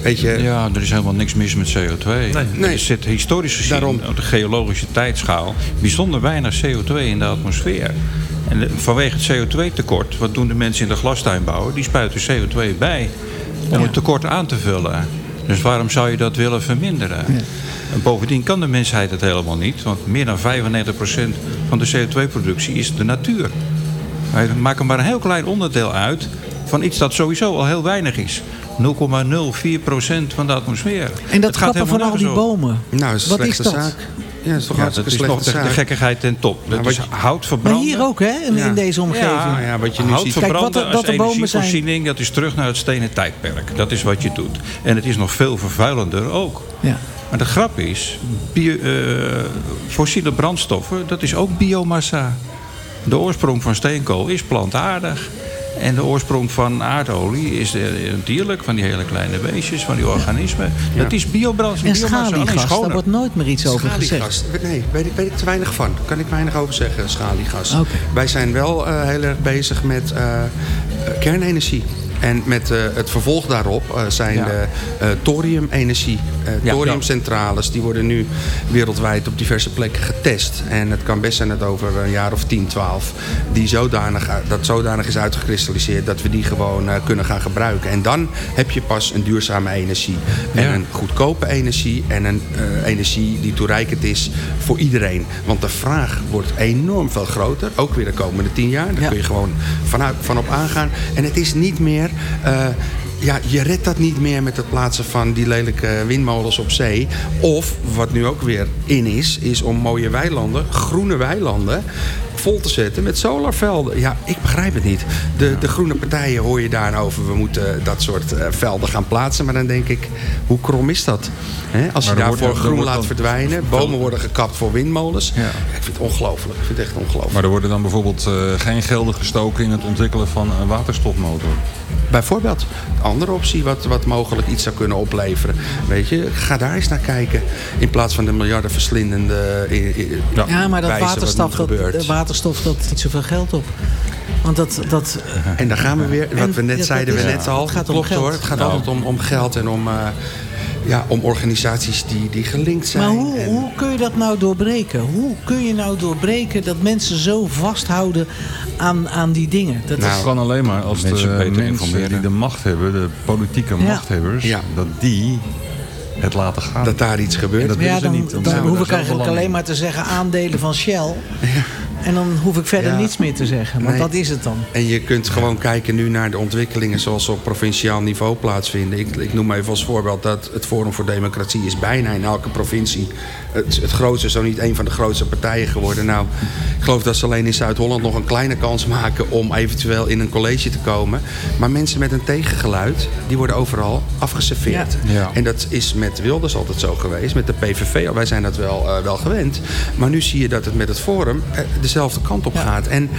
[SPEAKER 18] Weet je,
[SPEAKER 17] Ja, er is helemaal niks mis met CO2.
[SPEAKER 18] Nee.
[SPEAKER 17] Er zit historisch gezien
[SPEAKER 18] Daarom.
[SPEAKER 17] op de geologische tijdschaal bijzonder weinig CO2 in de atmosfeer. En vanwege het CO2-tekort, wat doen de mensen in de glastuin bouwen? Die spuiten CO2 bij om het tekort aan te vullen. Dus waarom zou je dat willen verminderen? En bovendien kan de mensheid het helemaal niet, want meer dan 95% van de CO2-productie is de natuur. Wij maken maar een heel klein onderdeel uit van iets dat sowieso al heel weinig is. 0,04% van de atmosfeer.
[SPEAKER 7] En dat
[SPEAKER 17] Het gaat
[SPEAKER 7] kappen van
[SPEAKER 17] helemaal
[SPEAKER 7] al die bomen.
[SPEAKER 18] nou, is een
[SPEAKER 7] Wat is
[SPEAKER 18] slechte
[SPEAKER 7] dat?
[SPEAKER 18] zaak. Ja, dat is toch
[SPEAKER 17] Ja, dat is nog de, gekkigheid ten top. Dat
[SPEAKER 18] Nou,
[SPEAKER 17] is
[SPEAKER 18] wat je-
[SPEAKER 17] hout
[SPEAKER 7] Maar
[SPEAKER 17] verbranden.
[SPEAKER 7] hier ook, hè? In,
[SPEAKER 18] Ja.
[SPEAKER 7] in deze omgeving.
[SPEAKER 18] Ja, ja, wat je nu
[SPEAKER 17] Hout
[SPEAKER 18] ziet.
[SPEAKER 17] verbranden
[SPEAKER 7] Kijk, wat
[SPEAKER 17] als
[SPEAKER 7] bomen zijn.
[SPEAKER 17] energievoorziening, dat is terug naar het stenen tijdperk. Dat is wat je doet. En het is nog veel vervuilender ook.
[SPEAKER 7] Ja.
[SPEAKER 17] Maar de grap is, bio, eh, fossiele brandstoffen, dat is ook biomassa. De oorsprong van steenkool is plantaardig. En de oorsprong van aardolie is eh, dierlijk, van die hele kleine beestjes, van die organismen. Dat is biobrandstof.
[SPEAKER 7] En schaliegas, daar wordt nooit meer iets over gezegd.
[SPEAKER 18] Nee, weet ik, weet ik te weinig van. Kan ik weinig over zeggen, schaliegas.
[SPEAKER 7] Oké.
[SPEAKER 18] Wij zijn wel eh, heel erg bezig met eh, kernenergie. En met eh, het vervolg daarop eh, zijn
[SPEAKER 17] Ja.
[SPEAKER 18] de eh, thoriumenergie, thoriumcentrales, die worden nu wereldwijd op diverse plekken getest. En het kan best zijn dat over een jaar of 10, 12 die zodanig, dat zodanig is uitgekristalliseerd dat we die gewoon kunnen gaan gebruiken. En dan heb je pas een duurzame energie. En
[SPEAKER 17] Ja.
[SPEAKER 18] een goedkope energie en een energie die toereikend is voor iedereen. Want de vraag wordt enorm veel groter, ook weer de komende 10 jaar. Daar kun je gewoon vanuit, vanop aangaan. En het is niet meer... eh, ja, je redt dat niet meer met het plaatsen van die lelijke windmolens op zee. Of, wat nu ook weer in is, is om mooie weilanden, groene weilanden, vol te zetten met solarvelden. Ja, ik begrijp het niet. De, de groene partijen hoor je daarover. We moeten dat soort eh, velden gaan plaatsen. Maar dan denk ik, hoe krom is dat? Hè, als je
[SPEAKER 5] wordt-
[SPEAKER 18] daarvoor groen laat
[SPEAKER 5] dan-
[SPEAKER 18] verdwijnen. Bomen worden gekapt voor windmolens. Ja. Ik vind het ongelooflijk. Ik vind het echt ongelooflijk.
[SPEAKER 5] Maar er worden dan bijvoorbeeld eh, geen gelden gestoken in het ontwikkelen van een waterstofmotor.
[SPEAKER 18] Bijvoorbeeld, een andere optie wat, wat mogelijk iets zou kunnen opleveren. Weet je, ga daar eens naar kijken. In plaats van de miljarden verslindende
[SPEAKER 7] Ja, maar dat waterstof, dat,
[SPEAKER 18] gebeurt.
[SPEAKER 7] de waterstof, dat niet zoveel geld op. Want dat... dat
[SPEAKER 18] En daar gaan we weer, wat
[SPEAKER 7] En
[SPEAKER 18] we net zeiden we net al.
[SPEAKER 7] het gaat om
[SPEAKER 18] Klopt
[SPEAKER 7] geld.
[SPEAKER 18] hoor, het gaat
[SPEAKER 7] Nou.
[SPEAKER 18] altijd om, om geld en om, eh, ja, om organisaties die, die gelinkt zijn.
[SPEAKER 7] Maar hoe,
[SPEAKER 18] En-
[SPEAKER 7] hoe kun je dat nou doorbreken? Hoe kun je nou doorbreken dat mensen zo vasthouden aan, aan die dingen? Dat
[SPEAKER 5] Dat
[SPEAKER 7] is,
[SPEAKER 5] kan alleen maar als
[SPEAKER 17] mensen
[SPEAKER 5] de
[SPEAKER 17] beter
[SPEAKER 5] mensen
[SPEAKER 17] informeren.
[SPEAKER 5] die de macht hebben, de politieke
[SPEAKER 7] Ja.
[SPEAKER 5] machthebbers,
[SPEAKER 18] Ja.
[SPEAKER 5] dat die het laten gaan.
[SPEAKER 18] Dat daar iets gebeurt.
[SPEAKER 5] En dat
[SPEAKER 7] ja,
[SPEAKER 5] willen ze
[SPEAKER 7] dan,
[SPEAKER 5] niet.
[SPEAKER 7] dan
[SPEAKER 5] ze hebben
[SPEAKER 7] hoef ik eigenlijk alleen maar te zeggen aandelen van Shell. En dan hoef ik verder
[SPEAKER 18] Ja.
[SPEAKER 7] niets meer te zeggen. Want
[SPEAKER 18] Nee.
[SPEAKER 7] dat is het dan.
[SPEAKER 18] En je kunt gewoon kijken nu naar de ontwikkelingen zoals ze op provinciaal niveau plaatsvinden. Ik, ik noem even als voorbeeld dat het Forum voor Democratie is bijna in elke provincie het, het grootste, zo niet een van de grootste partijen geworden. Nou, ik geloof dat ze alleen in Zuid-Holland nog een kleine kans maken om eventueel in een college te komen. Maar mensen met een tegengeluid, die worden overal afgeserveerd.
[SPEAKER 17] Ja. Ja.
[SPEAKER 18] En dat is met Wilders altijd zo geweest, met de PVV. Wij zijn dat wel, eh, wel gewend. Maar nu zie je dat het met het Forum eh, dezelfde kant op gaat. En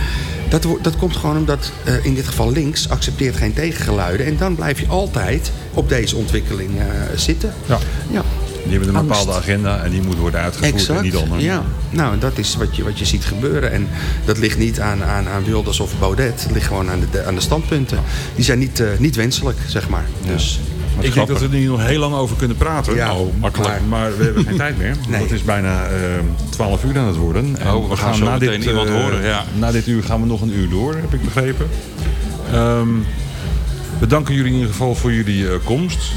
[SPEAKER 18] dat, dat komt gewoon omdat eh, in dit geval links accepteert geen tegengeluiden. En dan blijf je altijd op deze ontwikkeling eh, zitten.
[SPEAKER 5] Ja.
[SPEAKER 18] Ja.
[SPEAKER 5] Die hebben een
[SPEAKER 18] Angst.
[SPEAKER 5] bepaalde agenda en die moet worden uitgevoerd en niet anders.
[SPEAKER 18] Ja, nou dat is wat je, wat je ziet gebeuren. En dat ligt niet aan, aan, aan Wilders of Baudet. Het ligt gewoon aan de, aan de standpunten. Die zijn niet, eh, niet wenselijk, zeg maar. Dus,
[SPEAKER 5] Ik denk dat we er hier nog heel lang over kunnen praten.
[SPEAKER 18] Ja,
[SPEAKER 5] oh, makkelijk.
[SPEAKER 18] maar-
[SPEAKER 5] Maar, we hebben geen tijd meer. Want
[SPEAKER 18] Nee.
[SPEAKER 5] Het is bijna eh 12 uur aan het worden. En
[SPEAKER 17] Oh, we gaan zo meteen iemand
[SPEAKER 5] eh,
[SPEAKER 17] horen, ja.
[SPEAKER 5] Na dit uur gaan we nog een uur door, heb ik begrepen. Ehm, we danken jullie in ieder geval voor jullie eh, komst.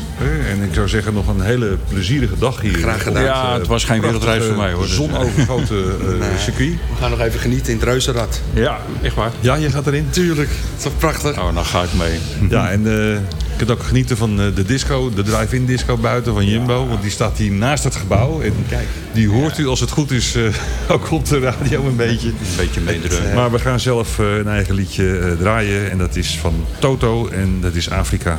[SPEAKER 5] En ik zou zeggen nog een hele plezierige dag hier.
[SPEAKER 18] Graag gedaan.
[SPEAKER 17] Ja,
[SPEAKER 5] eh,
[SPEAKER 17] het was geen wereldreis voor mij, hoor. Dus-
[SPEAKER 5] Zonovergoten [LAUGHS] eh,
[SPEAKER 18] Nee.
[SPEAKER 5] circuit.
[SPEAKER 18] we gaan nog even genieten in het reuzenrad.
[SPEAKER 5] Ja,
[SPEAKER 17] Echt waar?
[SPEAKER 5] ja, je gaat erin. Tuurlijk.
[SPEAKER 18] Dat is toch prachtig?
[SPEAKER 17] Oh, dan ga ik mee.
[SPEAKER 5] Ja, en eh, ik kan ook genieten van eh, de disco, de drive-in disco buiten van Jumbo. Want die staat hier naast het gebouw. En die hoort u als het goed is eh, [LAUGHS] ook op de radio een beetje.
[SPEAKER 17] Een beetje meedreunen.
[SPEAKER 5] Maar we gaan zelf eh, een eigen liedje eh, draaien. En dat is van Toto en dat is Afrika.